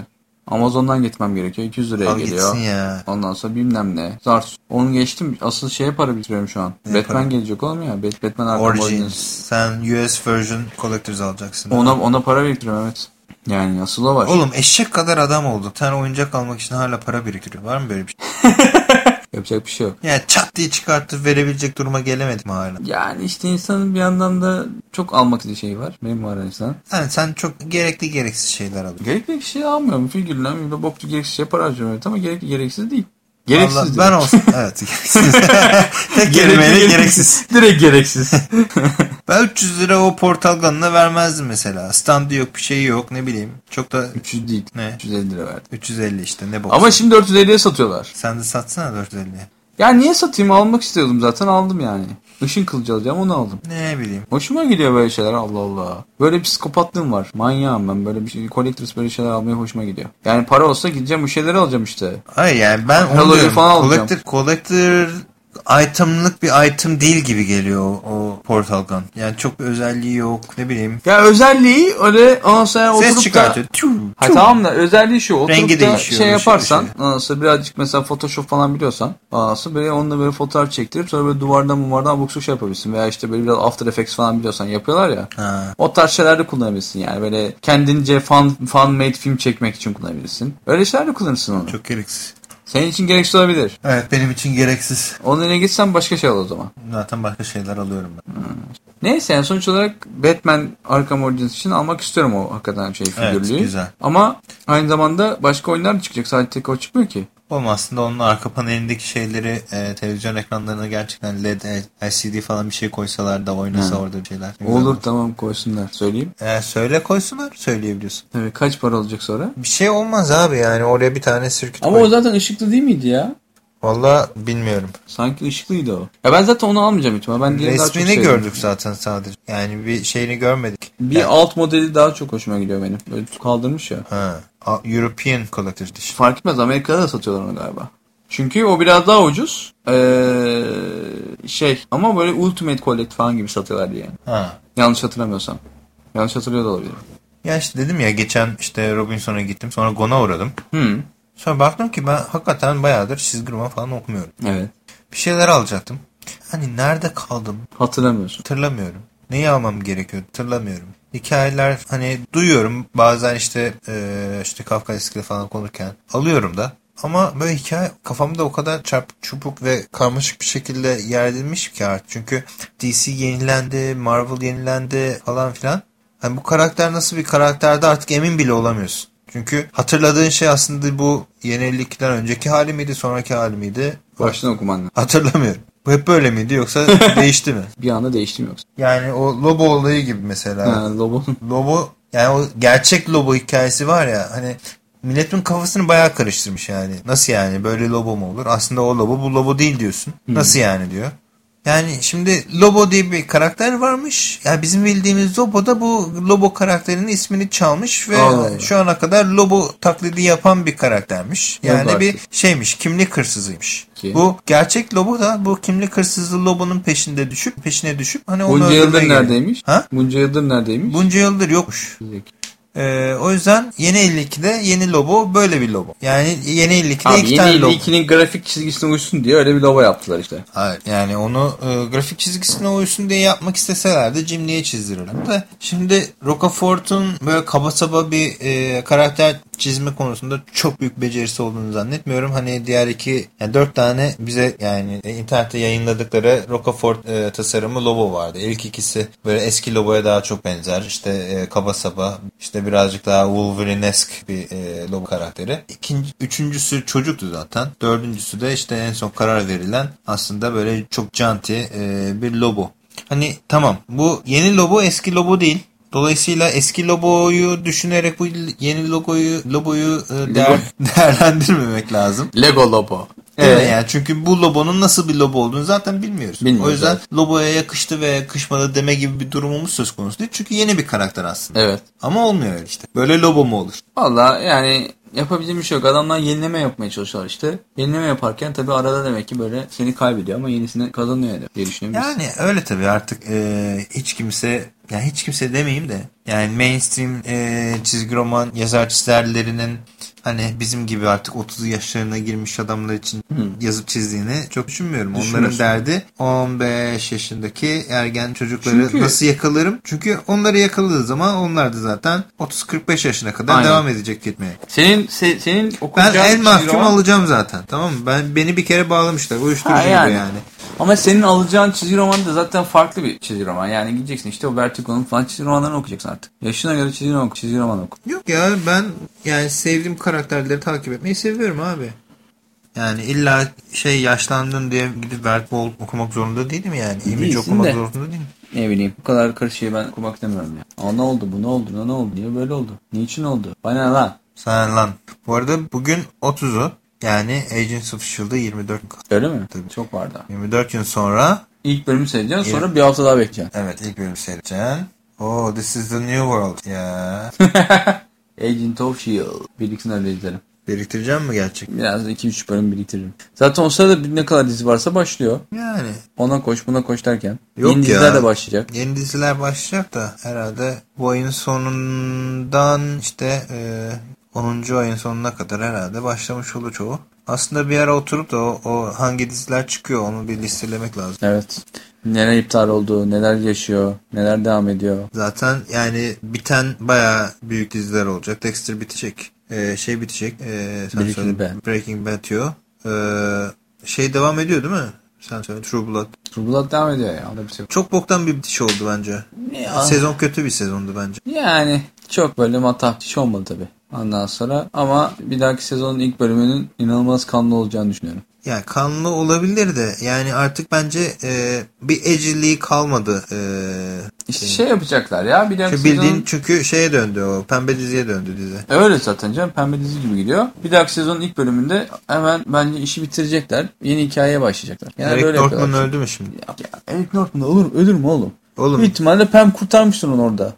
Amazon'dan gitmem gerekiyor. 200 liraya Al geliyor. gitsin ya. Ondan sonra bilmem ne. Zart. Onu geçtim. Asıl şeye para bitiriyorum şu an. Ne Batman para? gelecek oğlum ya. Bat- Batman Arkham Origins. Origins. Sen US version collectors alacaksın. Ona, ona para biriktiriyorum evet. Yani asıl o var. Oğlum eşek kadar adam oldu. Sen oyuncak almak için hala para biriktiriyor. Var mı böyle bir şey? Yapacak bir şey yok. Yani çat diye çıkartıp verebilecek duruma gelemedim hala. Yani işte insanın bir yandan da çok almak istediği şey var. Benim var insan. Yani sen çok gerekli gereksiz şeyler alıyorsun. Gerekli bir şey almıyorum. Figürler bir boktu gereksiz şey para harcıyorum ama gerekli gereksiz değil. Gereksiz. Vallahi ben olsam evet. Tek kelimeyle gereksiz. Direkt gereksiz. Ben 300 lira o portal gun'ına vermezdim mesela. Standı yok bir şey yok ne bileyim. Çok da 300 değil. Ne? 350 lira verdim. 350 işte ne bok. Ama şimdi 450'ye satıyorlar. Sen de satsana 450'ye. Ya niye satayım almak istiyordum zaten aldım yani. Işın kılıcı alacağım onu aldım. Ne bileyim. Hoşuma gidiyor böyle şeyler Allah Allah. Böyle psikopatlığım var. Manyağım ben böyle bir şey. Collectors böyle şeyler almaya hoşuma gidiyor. Yani para olsa gideceğim bu şeyleri alacağım işte. Hayır yani ben onu diyorum. falan alacağım. Collector, collector itemlık bir item değil gibi geliyor o, o portal gun. Yani çok bir özelliği yok ne bileyim. Ya özelliği öyle ondan sonra Ses oturup çıkartıyor. da... Tüh, Ha tüh. tamam da özelliği şu. Oturup Rengi da şey yaparsan. Ondan sonra birazcık mesela Photoshop falan biliyorsan. Ondan sonra böyle onunla böyle fotoğraf çektirip sonra böyle duvardan muvardan abuk şey yapabilirsin. Veya işte böyle biraz After Effects falan biliyorsan yapıyorlar ya. Ha. O tarz şeylerde kullanabilirsin yani. Böyle kendince fan, fan made film çekmek için kullanabilirsin. Öyle şeylerde kullanırsın onu. Çok gereksiz. Senin için gereksiz olabilir. Evet benim için gereksiz. Onun eline gitsen başka şey al o zaman. Zaten başka şeyler alıyorum ben. Neyse yani sonuç olarak Batman Arkham Origins için almak istiyorum o hakikaten şey Evet, figürlüğü. güzel. Ama aynı zamanda başka oyunlar da çıkacak. Sadece tek o çıkmıyor ki. Oğlum aslında onun arka panelindeki şeyleri e, televizyon ekranlarına gerçekten LED, LCD falan bir şey koysalar da oynasa Ha. orada bir şeyler. Güzel Olur tamam koysunlar. Söyleyeyim. E, söyle koysunlar söyleyebiliyorsun. Tabii kaç para olacak sonra? Bir şey olmaz abi yani oraya bir tane sirküt Ama koy. o zaten ışıklı değil miydi ya? Valla bilmiyorum. Sanki ışıklıydı o. Ya ben zaten onu almayacağım ihtimal. Ben Resmini gördük zaten sadece. Yani bir şeyini görmedik. Bir Yani- alt modeli daha çok hoşuma gidiyor benim. Böyle kaldırmış ya. Ha. European Collector's Edition. Fark etmez Amerika'da da satıyorlar onu galiba. Çünkü o biraz daha ucuz. Ee, şey ama böyle Ultimate Collect falan gibi satıyorlar diye. Ha. Yanlış hatırlamıyorsam. Yanlış hatırlıyor da olabilirim. Ya işte dedim ya geçen işte Robinson'a gittim. Sonra Gon'a uğradım. Hı. Sonra baktım ki ben hakikaten bayağıdır çizgi roman falan okumuyorum. Evet. Bir şeyler alacaktım. Hani nerede kaldım Hatırlamıyorsun. hatırlamıyorum. Neyi almam gerekiyor hatırlamıyorum. Hikayeler hani duyuyorum bazen işte e, işte Kafka eskiyle falan konurken alıyorum da. Ama böyle hikaye kafamda o kadar çarpık çubuk ve karmaşık bir şekilde yer edilmiş ki artık. Çünkü DC yenilendi, Marvel yenilendi falan filan. Hani bu karakter nasıl bir karakterde artık emin bile olamıyorsun. Çünkü hatırladığın şey aslında bu yenilikten önceki hali miydi, sonraki hali miydi? Baştan okuman lazım. Hatırlamıyorum. Bu hep böyle miydi yoksa değişti mi? Bir anda değişti mi yoksa? Yani o Lobo olayı gibi mesela. Ha, Lobo'nun. Lobo yani o gerçek Lobo hikayesi var ya hani milletin kafasını bayağı karıştırmış yani. Nasıl yani böyle Lobo mu olur? Aslında o Lobo bu Lobo değil diyorsun. Nasıl yani diyor. Yani şimdi Lobo diye bir karakter varmış. Yani bizim bildiğimiz Lobo da bu Lobo karakterinin ismini çalmış ve Allah şu ana kadar Lobo taklidi yapan bir karaktermiş. Yani bir şeymiş, kimlik hırsızıymış. Ki? Bu gerçek Lobo da bu kimlik hırsızı Lobo'nun peşinde düşüp peşine düşüp hani onu Bunca yıldır geliyor. neredeymiş? Ha? Bunca yıldır neredeymiş? Bunca yıldır yokmuş. Ee, o yüzden yeni 52'de yeni lobo böyle bir lobo. Yani yeni 52'de Abi iki yeni tane lobo. 52'nin grafik çizgisine uysun diye öyle bir logo yaptılar işte. Hayır yani onu e, grafik çizgisine uysun diye yapmak isteselerdi Jimny'ye çizdirirler. De şimdi Rocafort'un böyle kaba saba bir e, karakter çizme konusunda çok büyük becerisi olduğunu zannetmiyorum. Hani diğer iki yani dört tane bize yani e, internette yayınladıkları Rocafort e, tasarımı lobo vardı. İlk ikisi böyle eski loboya daha çok benzer. İşte e, kaba saba işte birazcık daha Wolverine-esk bir e, lobo karakteri. İkinci, üçüncüsü çocuktu zaten. Dördüncüsü de işte en son karar verilen aslında böyle çok canti e, bir lobo. Hani tamam bu yeni lobo eski lobo değil. Dolayısıyla eski loboyu düşünerek bu yeni logoyu loboyu e, değer, değerlendirmemek lazım. Lego logo. Değil mi? Evet. Yani çünkü bu lobonun nasıl bir lobo olduğunu zaten bilmiyoruz. Bilmiyoruz, o yüzden evet. loboya yakıştı ve yakışmadı deme gibi bir durumumuz söz konusu değil. Çünkü yeni bir karakter aslında. Evet. Ama olmuyor işte. Böyle lobo mu olur? Valla yani yapabileceğim bir şey yok. Adamlar yenileme yapmaya çalışıyorlar işte. Yenileme yaparken tabii arada demek ki böyle seni kaybediyor ama yenisini kazanıyor diye düşünüyorum. Yani öyle tabii artık e, hiç kimse yani hiç kimse demeyeyim de yani mainstream e, çizgi roman yazar çizerlerinin hani bizim gibi artık 30 yaşlarına girmiş adamlar için yazıp çizdiğini çok düşünmüyorum. Onların derdi 15 yaşındaki ergen çocukları Çünkü- nasıl yakalarım? Çünkü onları yakaladığı zaman onlar da zaten 30-45 yaşına kadar Aynen. devam edecek gitmeye. Senin se- senin Ben okuyacağın el çizgi mahkum roman- alacağım zaten. Tamam mı? Ben beni bir kere bağlamışlar. Uyuşturucu Ha, yani. yani. Ama senin alacağın çizgi roman da zaten farklı bir çizgi roman. Yani gideceksin işte o Vertigo'nun falan çizgi romanlarını okuyacaksın artık. Yaşına göre çizgi roman, çizgi roman oku. Yok ya ben yani sevdiğim karakterleri takip etmeyi seviyorum abi. Yani illa şey yaşlandın diye gidip Wertball okumak zorunda değilim yani. Değilsin okumak de. zorunda değilim. Ne bileyim bu kadar karışığı ben okumak istemiyorum ya. Aa ne oldu bu ne oldu ne, ne oldu niye böyle oldu? Niçin oldu? Bana lan? Sen lan. Bu arada bugün 30'u yani Agents of S.H.I.E.L.'da 24 gün. Öyle mi? Tabii. Çok var daha. 24 gün sonra İlk bölümü seyredeceksin sonra bir hafta daha bekleyeceksin. evet ilk bölüm seyredeceksin. Oh this is the new world. Ya. Agent of S.H.I.E.L.D. Birliksin öyle izlerim. Biriktireceğim mi gerçek? Biraz 2-3 bölüm biriktiririm. Zaten o sırada ne kadar dizi varsa başlıyor. Yani. Ona koş buna koş derken. Yok Yeni ya. diziler de başlayacak. Yeni diziler başlayacak da herhalde bu ayın sonundan işte e, 10. ayın sonuna kadar herhalde başlamış olur çoğu. Aslında bir ara oturup da o, o hangi diziler çıkıyor onu bir listelemek lazım. Evet. Neler iptal oldu, neler yaşıyor, neler devam ediyor. Zaten yani biten bayağı büyük diziler olacak. Dexter bitecek. Ee, şey bitecek. Ee, sen Breaking söyle. Bad. Breaking Bad diyor. Ee, şey devam ediyor değil mi? Sen söyle. True Blood. True Blood devam ediyor ya. Bir şey. Çok boktan bir bitiş oldu bence. Ya. Sezon kötü bir sezondu bence. Yani çok böyle matah bir şey olmadı tabii. Ondan sonra ama bir dahaki sezonun ilk bölümünün inanılmaz kanlı olacağını düşünüyorum. Yani kanlı olabilir de yani artık bence e, bir eciliği kalmadı. E, İşte şey yapacaklar ya bir dahaki şu bildiğin sezonun... çünkü şeye döndü o pembe diziye döndü dizi. Öyle zaten canım pembe dizi gibi gidiyor. Bir dahaki sezonun ilk bölümünde hemen bence işi bitirecekler. Yeni hikayeye başlayacaklar. Yani Eric böyle Northman öldü mü şimdi? Ya, ya Eric Northman olur, ölür mü oğlum? Oğlum Büyük ihtimalle Pam kurtarmıştır onu orada.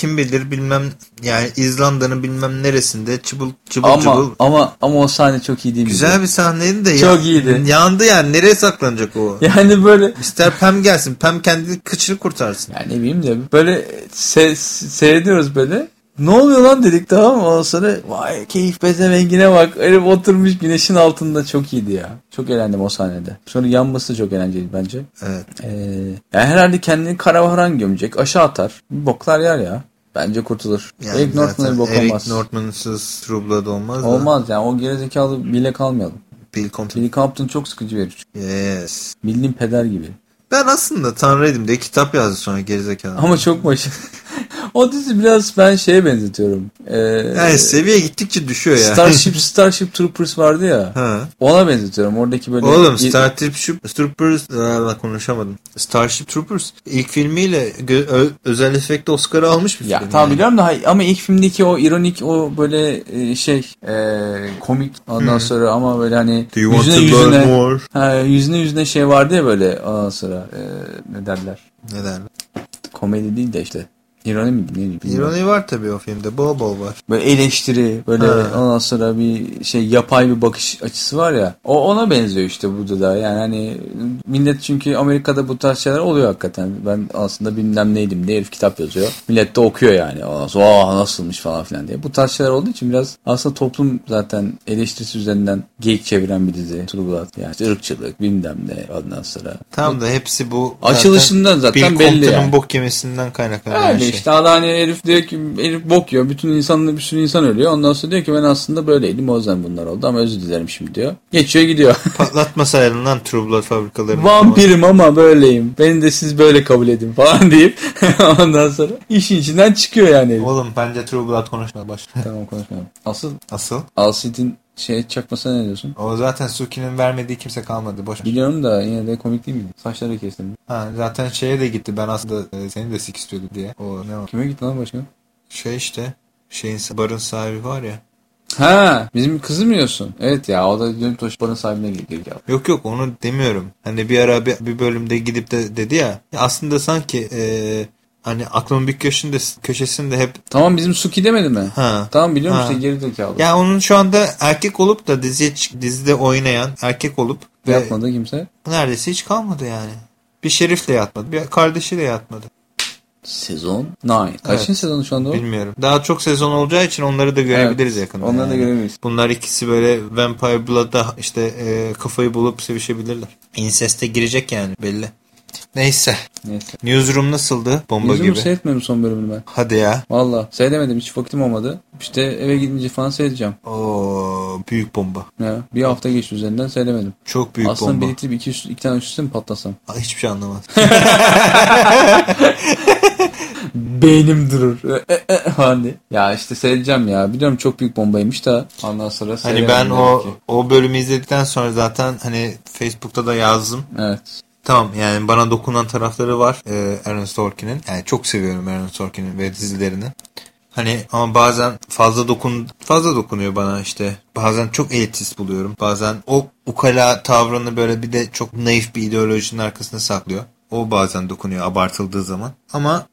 Kim bilir bilmem yani İzlanda'nın bilmem neresinde çıbıl çıbıl Ama çıbıl. ama ama o sahne çok iyi değil mi? Güzel bir sahneydi de Çok ya- iyiydi. yandı yani nereye saklanacak o? Yani böyle İster Pam gelsin Pam kendi kıçını kurtarsın. yani ne bileyim de böyle se seyrediyoruz böyle. Ne oluyor lan dedik tamam mı? Ondan sonra vay keyif bezemengine bak. Herif oturmuş güneşin altında çok iyiydi ya. Çok eğlendim o sahnede. Sonra yanması çok eğlenceli bence. Evet. Ee, yani herhalde kendini karavaran gömecek. Aşağı atar. Boklar yer ya. Bence kurtulur. Yani Eric bir bok Eric olmaz. Northman'sız True Blood olmaz da. Olmaz yani o gerizekalı bile kalmayalım. Bill Compton. Billy Compton çok sıkıcı bir herif. Yes. Bildiğin peder gibi. Ben aslında Tanrıydım diye kitap yazdı sonra gerizekalı. Ama çok başı. o dizi biraz ben şeye benzetiyorum. Ee, Yani seviye gittikçe düşüyor ya. Starship Starship Troopers vardı ya. ha. Ona benzetiyorum. Oradaki böyle Oğlum Starship Troop- Troopers Aa, konuşamadım. Starship Troopers ilk filmiyle özel efekte Oscar almış bir ya film. tamam yani. biliyorum da ama ilk filmdeki o ironik o böyle e, şey e, komik ondan sonra ama böyle hani Do you want yüzüne to learn yüzüne more? ha, yüzüne yüzüne şey vardı ya böyle ondan sonra e, ne derler Ne derler? komedi değil de işte ironi mi ne. İroni var tabii o filmde. Bol bol var. Böyle eleştiri, böyle Ha. ondan sonra bir şey yapay bir bakış açısı var ya. O ona benziyor işte burada da. Yani hani millet çünkü Amerika'da bu tarz şeyler oluyor hakikaten. Ben aslında bilmem neydim diye herif kitap yazıyor. Millet de okuyor yani. Ondan sonra "Aa, nasılmış falan filan diye. Bu tarz şeyler olduğu için biraz aslında toplum zaten eleştirisi üzerinden geyik çeviren bir dizi. Blood. Yani işte ırkçılık bilmem ne ondan sonra. Tam da hepsi bu. Açılışından zaten Bill belli Compton'ın yani. bok yemesinden kaynaklanan Öyle şey. işte adam hani herif diyor ki herif bok yiyor. Bütün insanlı bir sürü insan ölüyor. Ondan sonra diyor ki ben aslında böyleydim. O yüzden bunlar oldu ama özür dilerim şimdi diyor. Geçiyor gidiyor. Patlatmasaydın lan True Blood fabrikalarını. Vampirim ama böyleyim. Beni de siz böyle kabul edin falan deyip ondan sonra işin içinden çıkıyor yani herif. Oğlum bence True Blood konuşmaya başla. tamam konuşmayalım. Asıl Asıl. Alcid'in şey çakmasına ne diyorsun? O zaten Suki'nin vermediği kimse kalmadı. Boş. Biliyorum da yine de komik değil miydi? Saçları kestim. Ha, zaten şeye de gitti. Ben aslında e, seni de sik istiyordu diye. O ne o? Kime gitti lan başka? Şey işte. Şeyin barın sahibi var ya. Ha bizim kızı mı diyorsun? Evet ya o da dönüp toşbarın sahibine geliyor. Yok yok onu demiyorum. Hani bir ara bir, bir bölümde gidip de dedi ya. ya aslında sanki e, hani aklımın bir köşesinde, köşesinde hep Tamam bizim Suki demedi mi? ha. Tamam biliyorum Ha. işte geri zekalı. Ya onun şu anda erkek olup da diziye, dizide oynayan erkek olup ve Yapmadı kimse. neredeyse hiç kalmadı yani. Bir şerifle yatmadı. Bir kardeşiyle yatmadı. Sezon 9. Kaçıncı Evet. sezonu şu anda o? Bilmiyorum. Daha çok sezon olacağı için onları da görebiliriz Evet, yakında. Onları da yani. göremeyiz. Bunlar ikisi böyle Vampire Blood'da işte e, kafayı bulup sevişebilirler. Incest'e girecek yani belli. Neyse. Neyse. Newsroom nasıldı? Bomba Yüzümü gibi. seyretmedim son bölümünü ben. Hadi ya. Valla seyredemedim hiç vakitim olmadı. İşte eve gidince falan seyredeceğim. Oo büyük bomba. Ya, bir hafta geçti üzerinden seyredemedim. Çok büyük Aslında bomba. biriktirip iki, üst, iki tane üst üste mi patlasam? Aa, Hiçbir şey anlamadım. Beynim durur. E, e, e, hani. Ya işte seyredeceğim ya. Biliyorum çok büyük bombaymış da. Ondan sonra Hani ben o o bölümü izledikten sonra zaten hani Facebook'ta da yazdım. Evet. Tamam yani bana dokunan tarafları var e, Aaron Sorkin'in. Yani çok seviyorum Aaron Sorkin'in ve dizilerini. Hani ama bazen fazla dokun fazla dokunuyor bana işte. Bazen çok elitist buluyorum. Bazen o ukala tavrını böyle bir de çok naif bir ideolojinin arkasında saklıyor. O bazen dokunuyor abartıldığı zaman. Ama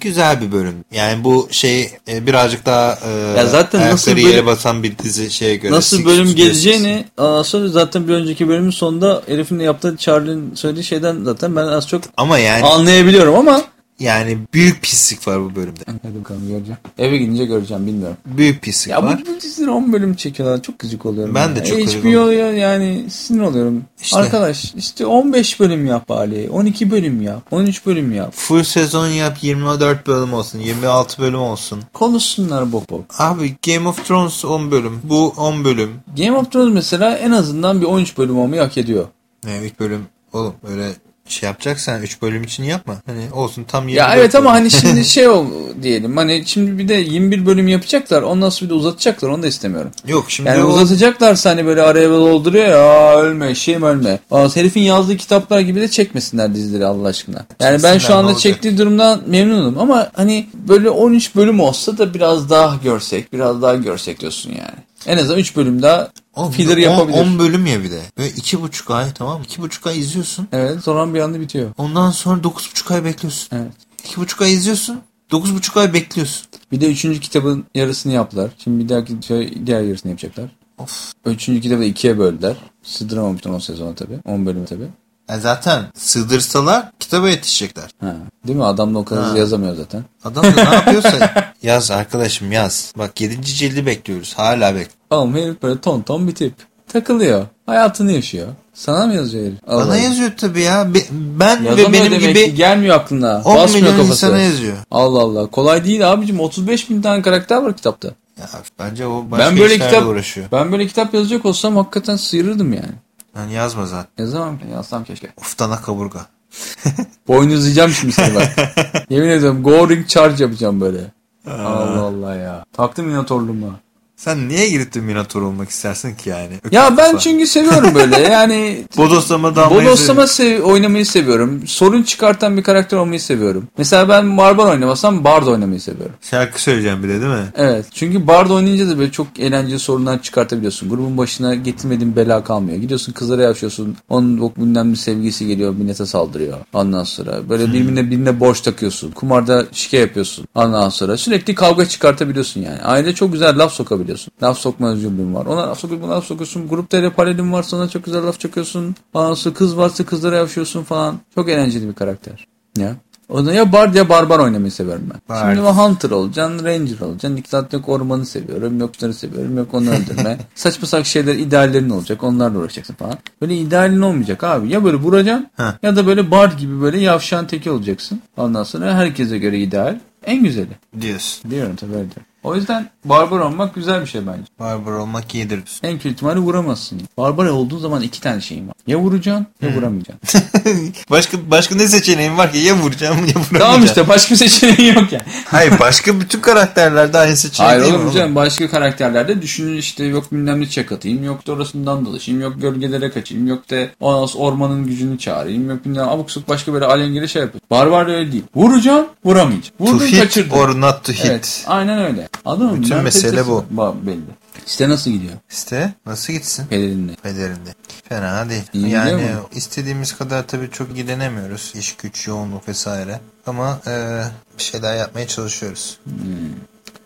güzel bir bölüm. Yani bu şey e, birazcık daha e, Ya zaten nasıl bölüm- yere basan bir dizi şeye göre. Nasıl bölüm geleceğini sonra zaten bir önceki bölümün sonunda herifin yaptığı Charlie'nin söylediği şeyden zaten ben az çok Ama yani anlayabiliyorum ama yani büyük pislik var bu bölümde. Hadi bakalım göreceğim. Eve gidince göreceğim bilmiyorum. Büyük pislik Ya var. bu, bu dizileri 10 bölüm çekiyorlar. Çok gıcık oluyorum. Ben ya. de çok gıcık HBO'ya yani sinir oluyorum. İşte. Arkadaş işte 15 bölüm yap bari. 12 bölüm yap. 13 bölüm yap. Full sezon yap 24 bölüm olsun 26 bölüm olsun. Konuşsunlar bok bok. Abi Game of Thrones 10 bölüm. Bu 10 bölüm. Game of Thrones mesela en azından bir 13 bölüm olmayı hak ediyor. Ne 3 bölüm. Oğlum öyle şey yapacaksan 3 bölüm için yapma. Hani olsun tam 24 Ya evet ama bölüm. hani şimdi şey ol diyelim. Hani şimdi bir de 21 bölüm yapacaklar. Ondan sonra bir de uzatacaklar. Onu da istemiyorum. Yok şimdi Yani o... uzatacaklarsa hani böyle araya dolduruyor ya ölme şeyim ölme. Aa, herifin yazdığı kitaplar gibi de çekmesinler dizileri Allah aşkına. Yani ben Çeksinler, şu ne anda çektiği durumdan memnunum ama hani böyle 13 bölüm olsa da biraz daha görsek biraz daha görsek diyorsun yani. En azından 3 bölüm daha Oğlum, filler yapabilir. 10 bölüm ya bir de. Böyle 2,5 ay tamam mı? 2,5 ay izliyorsun. Evet sonra bir anda bitiyor. Ondan sonra 9,5 ay bekliyorsun. Evet. 2,5 ay izliyorsun. 9,5 ay bekliyorsun. Bir de 3. kitabın yarısını yaptılar. Şimdi bir dahaki şey, diğer yarısını yapacaklar. Of. 3. kitabı ikiye böldüler. Sığdıramamışlar 10 sezona tabii. 10 bölüm tabii. Yani zaten sığdırsalar kitaba yetişecekler. Ha. Değil mi? Adam da o kadar Ha. yazamıyor zaten. Adam da ne yapıyorsa yaz arkadaşım yaz. Bak 7. cildi bekliyoruz. Hala bek. Oğlum herif böyle ton ton bir tip. Takılıyor. Hayatını yaşıyor. Sana mı yazıyor herif? Allah Bana Allah. yazıyor tabii ya. Be- ben Yazamıyor ve benim demek gibi ki gelmiyor aklına. 10 Basmıyor milyon kafası. insana yazıyor. Allah Allah. Kolay değil abicim. 35 bin tane karakter var kitapta. Ya bence o başka Ben böyle kitap uğraşıyor. ben böyle kitap yazacak olsam hakikaten sıyırırdım yani. Yani yazma zaten. Yazamam ki. Yazsam keşke. Uftana kaburga. Boynuzlayacağım şimdi seni bak. Yemin ediyorum go ring charge yapacağım böyle. Allah Allah ya. Taktım inatorluğuma. Sen niye girip de Minotaur olmak istersin ki yani? Ya ben Öküz çünkü seviyorum böyle yani Bodoslama dalmayı Bodoslama sev oynamayı seviyorum. Sorun çıkartan bir karakter olmayı seviyorum. Mesela ben Barbar oynamasam Bard oynamayı seviyorum. Şarkı söyleyeceğim bir de değil mi? Evet. Çünkü Bard oynayınca da böyle çok eğlenceli sorunlar çıkartabiliyorsun. Grubun başına getirmediğin bela kalmıyor. Gidiyorsun kızlara yaşıyorsun. Onun o bilmem bir sevgisi geliyor. Millete saldırıyor. Ondan sonra böyle birbirine birine borç takıyorsun. Kumarda şike yapıyorsun. Ondan sonra sürekli kavga çıkartabiliyorsun yani. Aile çok güzel laf sokabiliyorsun. Laf sokma özgürlüğün var. Ona laf buna laf sokuyorsun. Grupta hele paralelin varsa ona çok güzel laf çakıyorsun. Sonra kız varsa kızlara yaşıyorsun falan. Çok eğlenceli bir karakter. Ya. O da ya Bard ya Barbar oynamayı severim ben. Bard. Şimdi Hunter olacaksın, Ranger olacaksın. Saat yok ormanı seviyorum, yok şunları seviyorum, yok onu öldürme. Saçma saçma şeyler ideallerin olacak, onlarla uğraşacaksın falan. Böyle idealin olmayacak abi. Ya böyle vuracaksın ya da böyle Bard gibi böyle yavşan teki olacaksın. Ondan sonra herkese göre ideal. En güzeli. Diyorsun. Diyorum tabii öyle diyorum. O yüzden barbar olmak güzel bir şey bence. Barbar olmak iyidir. En kötü ihtimalle vuramazsın. Barbar olduğun zaman iki tane şeyin var. Ya vuracaksın ya vuramayacaksın. başka başka ne seçeneğim var ki? Ya vuracağım ya vuramayacağım. tamam işte başka seçeneğin yok yani. Hayır başka bütün karakterlerde aynı seçenek Hayır değil oğlum oğlum? canım başka karakterlerde düşünün işte yok bilmem ne çak atayım yok da orasından dolaşayım yok gölgelere kaçayım yok da ormanın gücünü çağırayım yok bilmem abuk sabuk başka böyle alengili şey yapıyor. Barbar öyle değil. Vuracaksın vuramayacaksın. To Vurdun hit kaçırdın. or not to hit. Evet aynen öyle. Anladın mı? Bütün mesele bu. Belli. İşte nasıl gidiyor? İşte nasıl gitsin? Pelerinle. Pederinde. Fena değil. İyi yani istediğimiz kadar tabii çok ilgilenemiyoruz. İş güç, yoğunluk vesaire. Ama e, bir şeyler yapmaya çalışıyoruz. Hmm.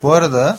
Bu arada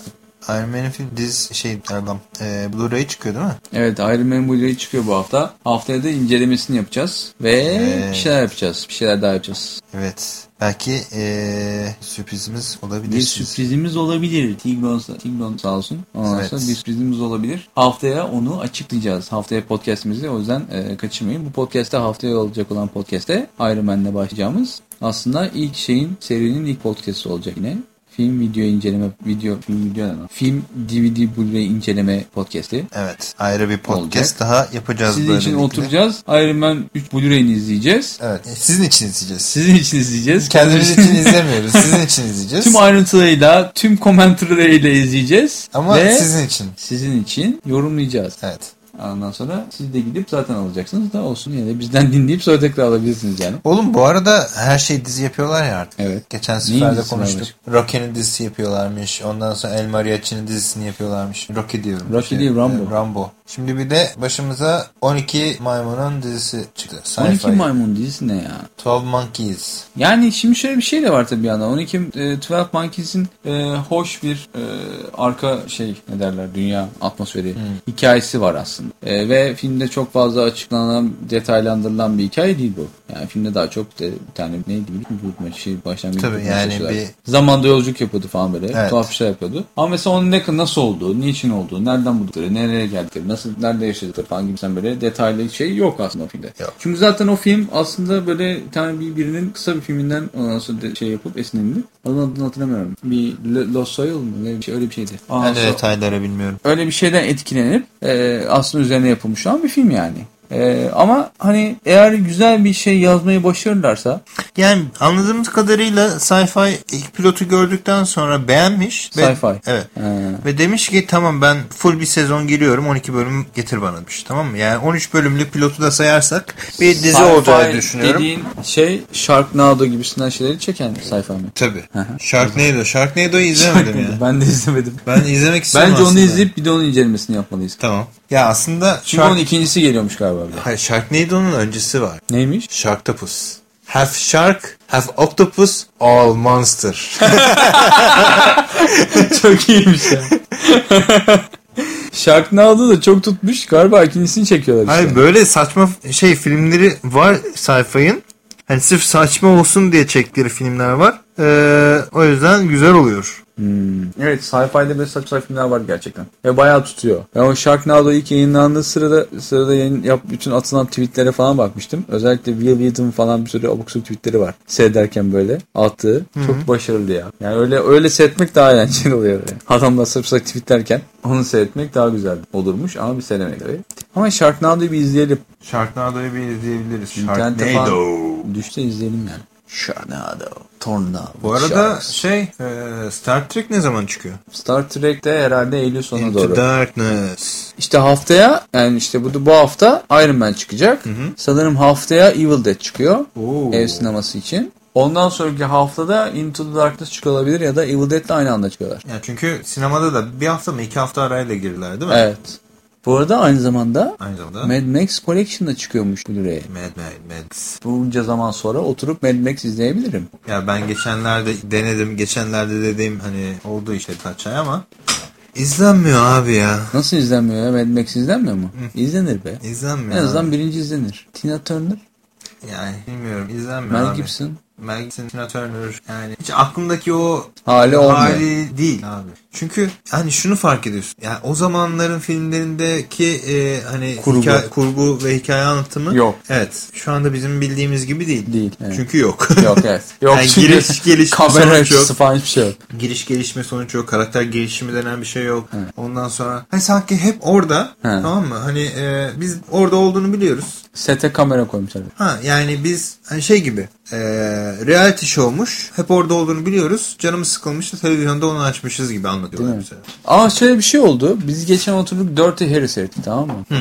Iron Man'in film diz şey pardon e, Blu-ray çıkıyor değil mi? Evet Iron Man Blu-ray çıkıyor bu hafta. Haftaya da incelemesini yapacağız. Ve Evet. bir şeyler yapacağız. Bir şeyler daha yapacağız. Evet. Belki e, sürprizimiz olabilir. Bir sürprizimiz olabilir. Tigron, Tigron sağ olsun. Ondan Evet. sonra bir sürprizimiz olabilir. Haftaya onu açıklayacağız. Haftaya podcastimizi o yüzden e, kaçırmayın. Bu podcast'te haftaya olacak olan podcast'te Iron Man'le başlayacağımız aslında ilk şeyin serinin ilk podcast'ı olacak yine. Film video inceleme video film video lan? Film DVD Blu-ray inceleme podcast'i. Evet. Ayrı bir podcast Olacak. daha yapacağız Sizin böylelikle. için oturacağız. Iron Man 3 Blu-ray'ini izleyeceğiz. Evet. Sizin için izleyeceğiz. Sizin için izleyeceğiz. Kendimiz için izlemiyoruz. Sizin için izleyeceğiz. Tüm ayrıntılarıyla, tüm komentarlarıyla izleyeceğiz. Ama Ve sizin için. sizin için yorumlayacağız. Evet. Ondan sonra siz de gidip zaten alacaksınız da olsun yine de bizden dinleyip sonra tekrar alabilirsiniz yani. Oğlum bu arada her şey dizi yapıyorlar ya artık. Evet. Geçen seferde konuştuk. Rocky'nin dizisi yapıyorlarmış. Ondan sonra El Mariachi'nin dizisini yapıyorlarmış. Rocky diyorum. Rocky değil, Rambo. e, Rambo. Şimdi bir de başımıza 12 maymunun dizisi çıktı. Sci-fi. 12 maymun dizisi ne ya? 12 Monkeys. Yani şimdi şöyle bir şey de var tabii bir yandan. 12 e, 12 Monkeys'in e, hoş bir e, arka şey ne derler dünya atmosferi hikayesi var aslında. E, ve filmde çok fazla açıklanan, detaylandırılan bir hikaye değil bu. Yani filmde daha çok de, bir tane neydi bir şey baştan bir Tabii yani bir- zamanda yolculuk yapıyordu falan böyle. Evet. Tuhaf bir şey yapıyordu. Ama mesela onun ne nasıl olduğu, niçin olduğu, nereden buldukları, nereye geldikleri, nasıl nerede yaşadıkları falan gibi sen böyle detaylı şey yok aslında o filmde. Yok. Çünkü zaten o film aslında böyle bir tane bir, birinin kısa bir filminden ondan sonra de- şey yapıp esinlendi. Adını adını hatırlamıyorum. Bir Lost Soil mu? Öyle bir şey, öyle bir şeydi. Ben de detayları bilmiyorum. öyle bir şeyden etkilenip e, aslında üzerine yapılmış olan bir film yani. E, ama hani eğer güzel bir şey yazmayı başarırlarsa Yani anladığımız kadarıyla sci-fi ilk pilotu gördükten sonra beğenmiş. ve- Sci-fi. Evet. e, Ve demiş ki tamam ben full bir sezon giriyorum 12 bölüm getir bana demiş tamam mı? Yani 13 bölümlük pilotu da sayarsak bir dizi sci-fi olacağını düşünüyorum. dediğin şey Sharknado gibisinden şeyleri çeken sci-fi mi? Tabii. hı. Sharknado. Sharknado'yu izlemedim ya. Ben de izlemedim. Ben izlemek istiyorum Bence onu aslında. izleyip bir de onun incelemesini yapmalıyız. Tamam. Ya aslında Çünkü Shark... onun ikincisi geliyormuş galiba. De. Hayır, Sharknado'nun öncesi var. Neymiş? Sharktopus. Half shark, half octopus, all monster. çok iyiymiş ya. Sharknado da çok tutmuş. Galiba ikincisini çekiyorlar işte. Hayır böyle saçma şey filmleri var sci-fi'ın. Hani sırf saçma olsun diye çektikleri filmler var. Ee, o yüzden güzel oluyor. Hmm. Evet sci-fi'de böyle saçma filmler var gerçekten. Ve bayağı tutuyor. Ben o Sharknado ilk yayınlandığı sırada sırada yayın yap bütün atılan tweetlere falan bakmıştım. Özellikle Will Wheaton falan bir sürü abuk tweetleri var. Seyrederken böyle attığı. Çok başarılı ya. Yani öyle öyle seyretmek daha eğlenceli oluyor. Yani. Adamlar sırf sırf tweetlerken onu seyretmek daha güzel olurmuş ama bir seyremek tabii. Ama Sharknado'yu bir izleyelim. Sharknado'yu bir izleyebiliriz. İnternette falan düşse izleyelim yani. Sharknado. Tornado. Bu arada Sharks. şey e, Star Trek ne zaman çıkıyor? Star Trek'te herhalde Eylül sonuna Into doğru. Darkness. İşte haftaya yani işte bu bu hafta Iron Man çıkacak. Sanırım haftaya Evil Dead çıkıyor. Oo. Ev sineması için. Ondan sonraki haftada Into the Darkness çıkıyor olabilir ya da Evil Dead de aynı anda çıkıyorlar. Yani çünkü sinemada da bir hafta mı iki hafta arayla girdiler değil mi? Evet. Bu arada aynı zamanda Aynı zamanda. Mad Max Collection'da çıkıyormuş Blu-ray'e. Mad Mad Max. Bunca zaman sonra oturup Mad Max izleyebilirim. Ya ben geçenlerde denedim. Geçenlerde dediğim hani oldu işte kaç ay ama izlenmiyor abi ya. Nasıl izlenmiyor ya? Mad Max izlenmiyor mu? İzlenir be. İzlenmiyor. En azından abi. birinci izlenir. Tina Turner, Yani bilmiyorum izlenmiyor Mel abi. Gibson. Mel Gibson, Tina Turner yani hiç aklımdaki o Hali olmuyor. hali değil abi. Çünkü hani şunu fark ediyorsun. Yani o zamanların filmlerindeki e, hani Kurgu. hikaye- kurgu ve hikaye anlatımı Yok. Evet. Şu anda bizim bildiğimiz gibi değil. Değil, evet. Çünkü yok. Yok evet. Yok Yani çünkü giriş, gelişme, sonuç yok. falan hiçbir şey yok. Giriş gelişme sonuç yok. Karakter gelişimi denen bir şey yok. Ondan sonra hani sanki hep orada tamam mı? Hani e, biz orada olduğunu biliyoruz. Sete kamera koymuşlar. Ha yani biz hani şey gibi e, reality show'muş. Hep orada olduğunu biliyoruz. Canımız sıkılmış da televizyonda onu açmışız gibi anlatıyorlar bize. Ama şöyle bir şey oldu. Biz geçen oturduk Dirty Harry seyrettik tamam mı? Hı.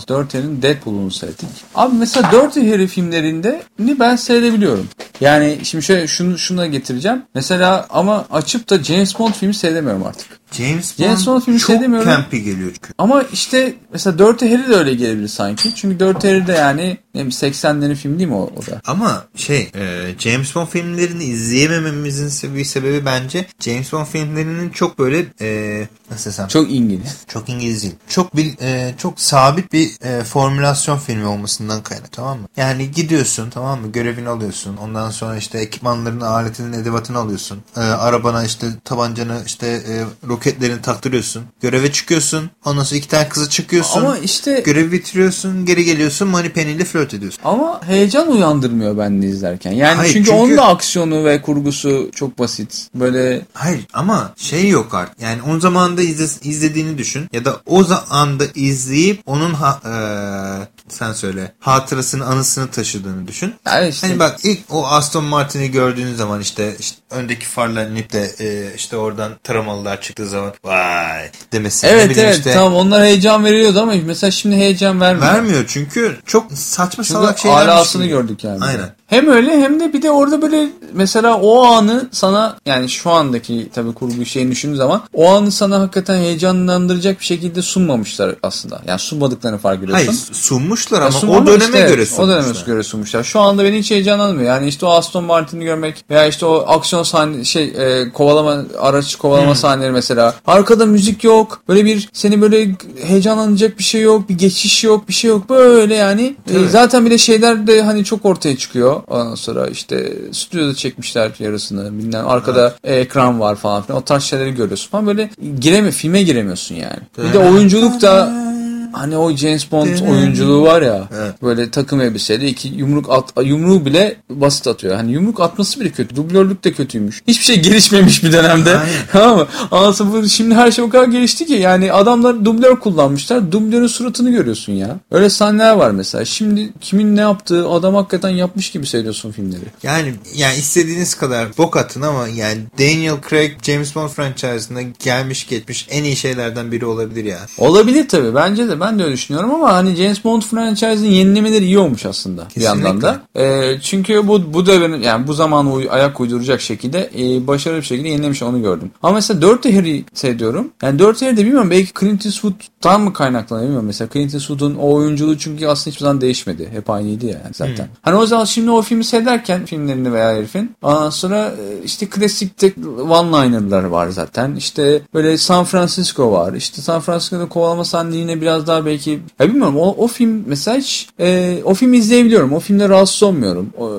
Dirty Harry'nin Deadpool'unu seyrettik. Abi mesela Dirty Harry filmlerinde ni ben seyredebiliyorum. Yani şimdi şöyle şunu şuna getireceğim. Mesela ama açıp da James Bond filmi seyredemiyorum artık. James Bond, James Bond filmi çok sevmiyorum. campy geliyor çünkü. Ama işte mesela Dirty Harry de öyle gelebilir sanki. Çünkü Dirty Harry de yani ne bileyim 80'lerin film değil mi o, o da? Ama şey e, James Bond filmlerini izleyemememizin bir sebebi bence James Bond filmlerinin çok böyle e, nasıl desem Çok İngiliz. çok İngiliz değil. Çok bir e, çok sabit bir e, formülasyon filmi olmasından kaynak tamam mı? Yani gidiyorsun tamam mı? Görevini alıyorsun. Ondan sonra işte ekipmanlarını, aletinin, edevatını alıyorsun. E, arabana işte tabancanı işte e, roketlerini taktırıyorsun. Göreve çıkıyorsun. Ondan sonra iki tane kızı çıkıyorsun. Ama işte Görevi bitiriyorsun. Geri geliyorsun. Money ile flört ediyorsun. ama heyecan uyandırmıyor bende izlerken. Yani Hayır, çünkü, çünkü- onun da aksiyonu ve kurgusu çok basit. Böyle Hayır ama şey yok artık. Yani o zamanda izle- izlediğini düşün. Ya da o zamanda izleyip onun ha- eee, sen söyle hatırasını anısını taşıdığını düşün. yani işte Hani bak ilk o Aston Martin'i gördüğünüz zaman işte, işte öndeki farlar inip de e, işte oradan taramalılar çıktığı zaman vay demesi. Evet evet işte, tamam onlar heyecan veriyordu ama mesela şimdi heyecan vermiyor. Vermiyor çünkü çok saçma Çünkü salak şeyler. alasını gördük yani. Aynen. Hem öyle hem de bir de orada böyle mesela o anı sana yani şu andaki tabii kurgu şeyini düşündüğün zaman o anı sana hakikaten heyecanlandıracak bir şekilde sunmamışlar aslında. Yani sunmadıklarını fark ediyorsun. Hayır sunmuşlar ama sunmamış o döneme işte, göre O sunmuşlar. döneme göre sunmuşlar. Şu anda beni hiç heyecanlanmıyor. Yani işte o Aston Martin'i görmek veya işte o aksiyon sahne şey e, kovalama araç kovalama sahneleri mesela. Arkada müzik yok. Böyle bir seni böyle heyecanlanacak bir şey yok. Bir geçiş yok. Bir şey yok. Böyle yani. E, zaten bir de şeyler de hani çok ortaya çıkıyor. Ondan sonra işte stüdyoda çekmişler yarısını. Bilmem arkada e, ekran var falan filan. O tarz şeyleri görüyorsun falan. Böyle gireme filme giremiyorsun yani. Bir de oyunculuk da Hani o James Bond oyunculuğu var ya Evet. böyle takım elbiseyle iki yumruk at yumruğu bile basit atıyor. Hani yumruk atması bile kötü. Dublörlük de kötüymüş. Hiçbir şey gelişmemiş bir dönemde. Tamam mı? Anasını bu şimdi her şey o kadar gelişti ki yani adamlar dublör kullanmışlar. Dublörün suratını görüyorsun ya. Öyle sahneler var mesela. Şimdi kimin ne yaptığı adam hakikaten yapmış gibi seyrediyorsun filmleri. Yani yani istediğiniz kadar bok atın ama yani Daniel Craig James Bond franchise'ında gelmiş geçmiş en iyi şeylerden biri olabilir ya. Olabilir tabii. Bence de ben de öyle düşünüyorum ama hani James Bond franchise'ın yenilemeleri iyi olmuş aslında bir Kesinlikle. yandan da. Ee, çünkü bu bu devrin yani bu zaman uy- ayak uyduracak şekilde e, başarılı bir şekilde yenilemiş onu gördüm. Ama mesela Dirty Harry seviyorum. Yani Dirty Harry'de bilmiyorum belki Clint Eastwood'dan mı kaynaklanıyor bilmiyorum. Mesela Clint Eastwood'un o oyunculuğu çünkü aslında hiçbir zaman değişmedi. Hep aynıydı ya yani zaten. Hani o zaman şimdi o filmi seyrederken filmlerini veya herifin ondan sonra e, işte klasik tek one-liner'lar var zaten. İşte böyle San Francisco var. İşte San Francisco'da kovalama sahne yine biraz daha belki ya bilmiyorum o, o film mesela hiç e, o filmi izleyebiliyorum. O filmde rahatsız olmuyorum. O,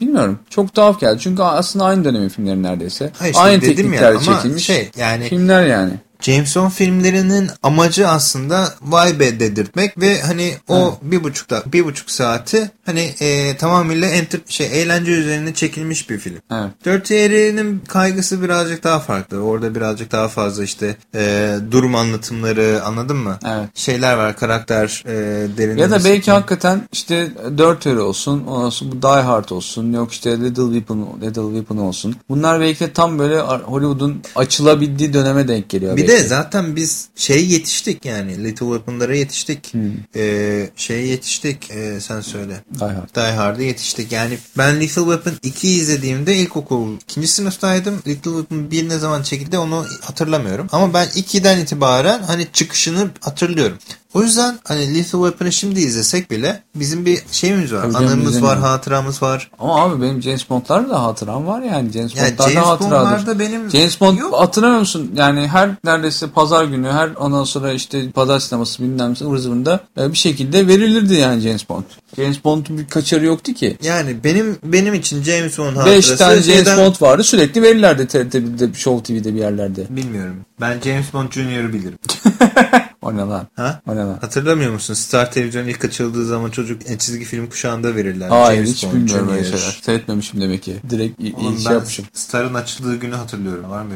bilmiyorum. Çok tuhaf geldi. Çünkü aslında aynı dönemin filmleri neredeyse. Hayır işte aynı dedim ya tekniklerle ama çekilmiş şey yani filmler yani. James Bond filmlerinin amacı aslında vay be dedirtmek ve hani o bir buçuk da bir buçuk saati hani e, tamamıyla enter, şey eğlence üzerine çekilmiş bir film. Evet. Dirty Harry'nin kaygısı birazcık daha farklı. Orada birazcık daha fazla işte e, durum anlatımları anladın mı? Evet. Şeyler var karakter e, derinlemesi. Ya da belki hakikaten işte Dirt Harry olsun, bu Die Hard olsun, yok işte Little Weapon, Little Weapon olsun. Bunlar belki de tam böyle Hollywood'un açılabildiği döneme denk geliyor. Bir belki. de zaten biz şey yetiştik yani Little Weapon'lara yetiştik. Hmm. Ee, şeye yetiştik. Ee, sen söyle. Die Hard. Die Hard'a yetiştik. Yani ben Little Weapon 2'yi izlediğimde ilkokul ikinci sınıftaydım. Little Weapon 1 ne zaman çekildi onu hatırlamıyorum. Ama ben 2'den itibaren hani çıkışını hatırlıyorum. O yüzden hani Little Weapon'ı şimdi izlesek bile bizim bir şeyimiz var. Tabii canım, Anımız var, hatıramız var. Ama abi benim James Bond'larda da hatıram var yani. James Ya Bond'larda James hatıradır. Bond'larda benim James Bond yok. hatırlamıyor musun? Yani her neredeyse pazar günü her ondan sonra işte pazar sineması bilmem ne ıvır zıvırında e, bir şekilde verilirdi yani James Bond. James Bond'un bir kaçarı yoktu ki. Yani benim benim için James Bond hatırası 5 tane James şeyden- Bond vardı sürekli verirlerdi TRT1'de, Show TV'de bir yerlerde. Bilmiyorum. Ben James Bond Junior'ı bilirim. O ne lan? Ha? O ne lan? Hatırlamıyor musun? Star Televizyon ilk açıldığı zaman çocuk e, çizgi film kuşağında verirler. Hayır James hiç Bond bilmiyorum öyle Junior. şeyler. Seyretmemişim demek ki. Direkt Oğlum iyi şey yapmışım. Star'ın açıldığı günü hatırlıyorum. Var mı?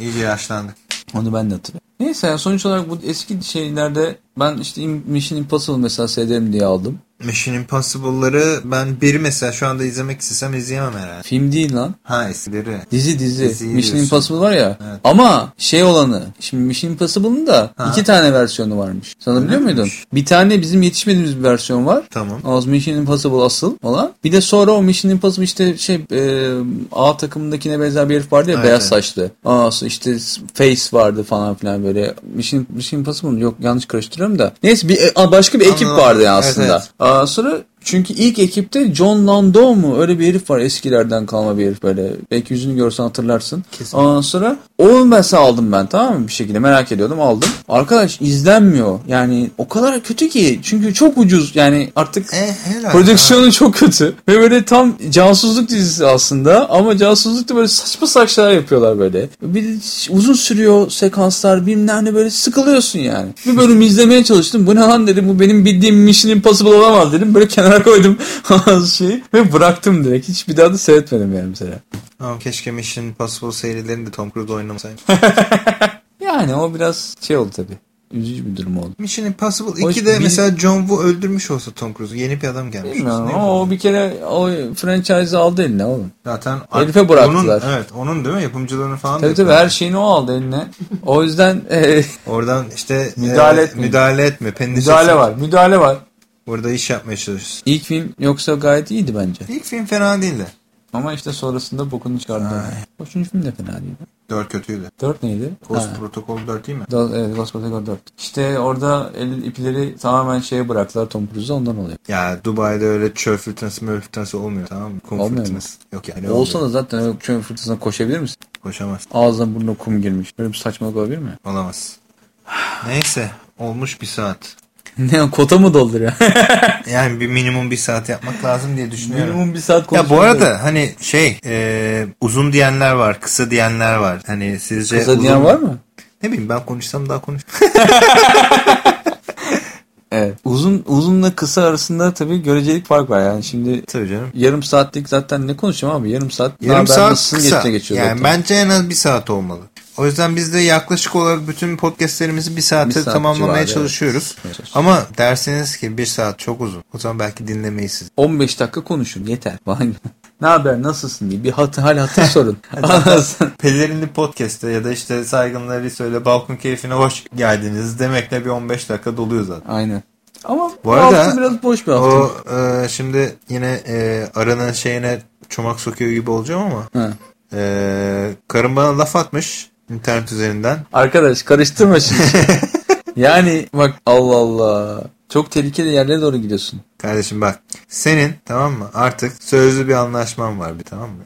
İyice yaşlandık. Onu ben de hatırlıyorum. Neyse yani sonuç olarak bu eski şeylerde ben işte Mission Impossible mesela seyrederim diye aldım. Mission Impossible'ları ben biri mesela şu anda izlemek istesem izleyemem herhalde. Film değil lan. Ha eskileri. Dizi dizi. Diziyi Mission diyorsun. Impossible var ya. Evet. Ama şey olanı. Şimdi Mission Impossible'ın da Ha. iki tane versiyonu varmış. Sana biliyor muydun? Bir tane bizim yetişmediğimiz bir versiyon var. Tamam. O Mission Impossible asıl olan. Bir de sonra o Mission Impossible işte şey e, A takımındakine benzer bir herif vardı ya Evet, beyaz saçlı. Sonra işte Face vardı falan filan böyle. Mission, Mission Impossible? Yok yanlış karıştırıyorum da. Neyse bir, e, başka bir ekip Anladım. vardı ya Evet, aslında. evet. Aa, sonra çünkü ilk ekipte John Landau mu öyle bir herif var eskilerden kalma bir herif böyle. Belki yüzünü görsen hatırlarsın. Kesin. Ondan sonra onu mesela aldım ben tamam mı bir şekilde merak ediyordum aldım. Arkadaş izlenmiyor yani o kadar kötü ki çünkü çok ucuz yani artık E. Prodüksiyonu çok kötü. Ve böyle tam casusluk dizisi aslında ama casuslukta böyle saçma saçlar yapıyorlar böyle. Bir uzun sürüyor sekanslar bilmem ne böyle sıkılıyorsun yani. Bir bölüm izlemeye çalıştım. Bu ne lan dedim bu benim bildiğim Mission Impossible olamaz dedim. Böyle kenara koydum şeyi ve bıraktım direkt. Hiç bir daha da seyretmedim yani mesela. Ama keşke Mission Impossible serilerinde Tom Cruise oynamasaydı. Yani o biraz şey oldu tabii. Üzücü bir durum oldu. Mission Impossible Hoş 2'de bir- mesela John Woo öldürmüş olsa Tom Cruise yeni bir adam gelmiş. Bilmiyorum ama o bir kere o franchise'ı aldı eline oğlum. Zaten Herife bıraktılar. Onun, evet onun değil mi yapımcılığını falan Tabii tabii her şeyini o aldı eline. O yüzden e, Oradan işte Müdahale e, etmeyin. müdahale etme. Müdahale var. Müdahale var. Burada iş yapmaya çalışıyorsun. İlk film yoksa gayet iyiydi bence. İlk film fena değildi. Ama işte sonrasında bokunu çıkardı. Üçüncü film de fena değildi. 4 kötüydü. Dört neydi? Ghost Ha. Protocol 4 değil mi? Do- evet, Ghost Protocol 4. İşte orada el ipleri tamamen şeye bıraktılar Tom Cruise'a ondan oluyor. Ya Dubai'de öyle çöl fırtınası möl fırtınası olmuyor tamam mı? Kum Olmuyor mu? fırtınası. Yok yani. Olsa da zaten öyle çöl fırtınasına koşabilir misin? Koşamaz. Ağzına burnuna kum girmiş. Böyle bir saçmalık olabilir mi? Olamaz. Neyse. Olmuş bir saat. ne kota mı dolduruyor? Yani bir minimum bir saat yapmak lazım diye düşünüyorum. Minimum bir saat Ya bu arada hani şey e, uzun diyenler var, kısa diyenler var. Hani sizce Kısa uzun- diyen var mı? Ne bileyim ben konuşsam daha konuş. Evet. Uzun uzunla kısa arasında tabii görecelik fark var yani. Şimdi Tabii canım. yarım saatlik zaten ne konuşacağım abi? Yarım saat. Yarım saat kısa. geçiyor yani zaten. bence en az bir saat olmalı. O yüzden biz de yaklaşık olarak bütün podcastlerimizi bir saate Bir saat tamamlamaya civarı, çalışıyoruz. evet. Ama derseniz ki bir saat çok uzun. O zaman belki dinlemeyiz siz. 15 dakika konuşun yeter. ne haber nasılsın diye bir hat, hal hatır sorun. Pelerinli podcast'te ya da işte saygınları söyle balkon keyfine hoş geldiniz demekle bir 15 dakika doluyor zaten. Aynen. Ama Bu bu, arada hafta biraz boş bir hafta. O e, şimdi yine e, aranın şeyine çomak sokuyor gibi olacağım ama Ha. e, karım bana laf atmış internet üzerinden. Arkadaş karıştırma şimdi. yani bak Allah Allah. Çok tehlikeli yerlere doğru gidiyorsun. Kardeşim bak senin tamam mı artık sözlü bir anlaşman var bir tamam mı?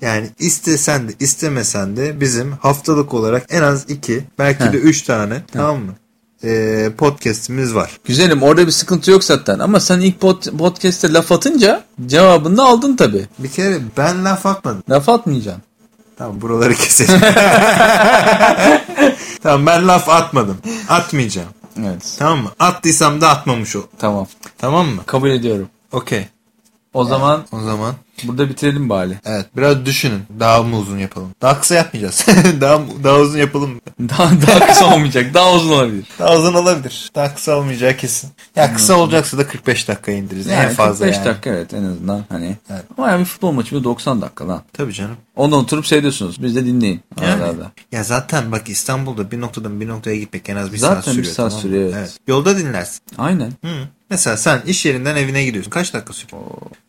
Yani istesen de istemesen de bizim haftalık olarak en az iki belki Heh. de üç tane tamam mı? E, podcast'imiz var. Güzelim orada bir sıkıntı yok zaten. Ama sen ilk pod- podcast'te laf atınca cevabını da aldın tabii. Bir kere ben laf atmadım. Laf atmayacaksın. Tamam buraları keselim. tamam ben laf atmadım. Atmayacağım. Evet. Tamam mı? Attıysam da atmamış ol. Tamam. Tamam mı? Kabul ediyorum. Okey. O zaman O zaman burada bitirelim bari. evet biraz düşünün. Daha mı uzun yapalım? Daha kısa yapmayacağız. daha daha uzun yapalım? Daha, daha kısa olmayacak. Daha uzun olabilir. Daha uzun olabilir. Daha kısa olmayacağı kesin. Ya kısa olacaksa da 45 dakika indiririz. Yani en fazla 45 yani. dakika evet en azından hani. Evet. Ama yani bir futbol maçı bir 90 dakika lan. Tabii canım. Ondan oturup seyrediyorsunuz. Biz de dinleyin. Yani. Arada. Ya zaten bak İstanbul'da bir noktadan bir noktaya gitmek en az bir Zaten saat sürüyor. bir saat tamam sürüyor, evet. Yolda dinlersin. Aynen. Hı. Mesela sen iş yerinden evine gidiyorsun. Kaç dakika sürüyor?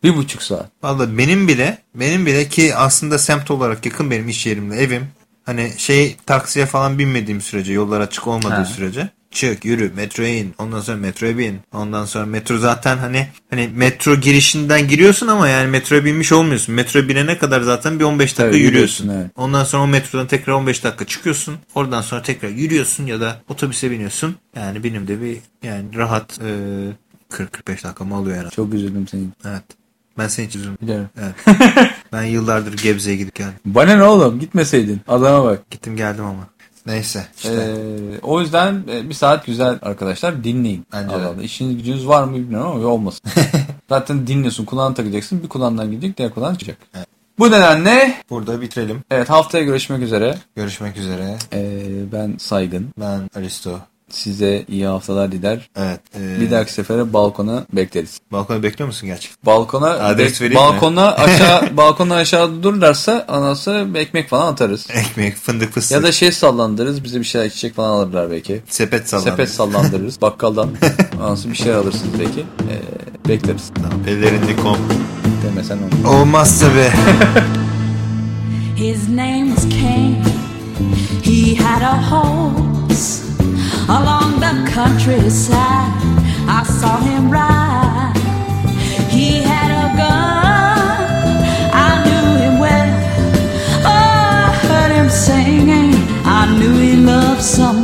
Bir buçuk saat. Vallahi benim bile benim bile ki aslında semt olarak yakın benim iş yerimle evim. Hani şey taksiye falan binmediğim sürece yollar açık olmadığı Ha. sürece çık yürü metroya in ondan sonra metroya bin ondan sonra metro zaten hani hani metro girişinden giriyorsun ama yani metroya binmiş olmuyorsun metro binene kadar zaten bir 15 dakika Tabii, yürüyorsun, yürüyorsun, evet. ondan sonra o metrodan tekrar 15 dakika çıkıyorsun oradan sonra tekrar yürüyorsun ya da otobüse biniyorsun yani benim de bir yani rahat e, 40-45 dakikamı alıyor herhalde Çok üzüldüm senin. evet ben seni hiç üzülmüyorum. Biliyorum. Evet. ben yıllardır Gebze'ye gidip geldim. Bana ne oğlum gitmeseydin. Adama bak. Gittim geldim ama. Neyse işte. Ee, o yüzden e, bir saat güzel arkadaşlar dinleyin. Bence Allah. İşiniz gücünüz var mı bilmiyorum ama olmasın. Zaten dinliyorsun kulağını takacaksın. Bir kulağından gidecek diğer kulağından çıkacak. Bu nedenle Burada bitirelim. evet haftaya görüşmek üzere. Görüşmek üzere. Ee, ben Saygın. Ben Aristo. Size iyi haftalar diler. Evet. e, Bir dahaki sefere balkona bekleriz. Balkona bekliyor musun gerçekten? Balkona Adres vereyim mi? balkona aşağı balkona aşağı dururlarsa bir ekmek falan atarız. Ekmek, fındık, fıstık. Ya da şey sallandırırız. Bize bir şeyler içecek falan alırlar belki. sepet sallandı. Sepet sallandırırız. Bakkaldan. Sonra bir şeyler alırsınız belki. Ee, bekleriz. Pelerinlikom. Demesen onu. Olmaz tabi. His name was Cain. He had a horse along the countryside. I saw him ride. He had a gun. I knew him well. Oh, I heard him singing. I knew he loved someone.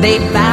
They found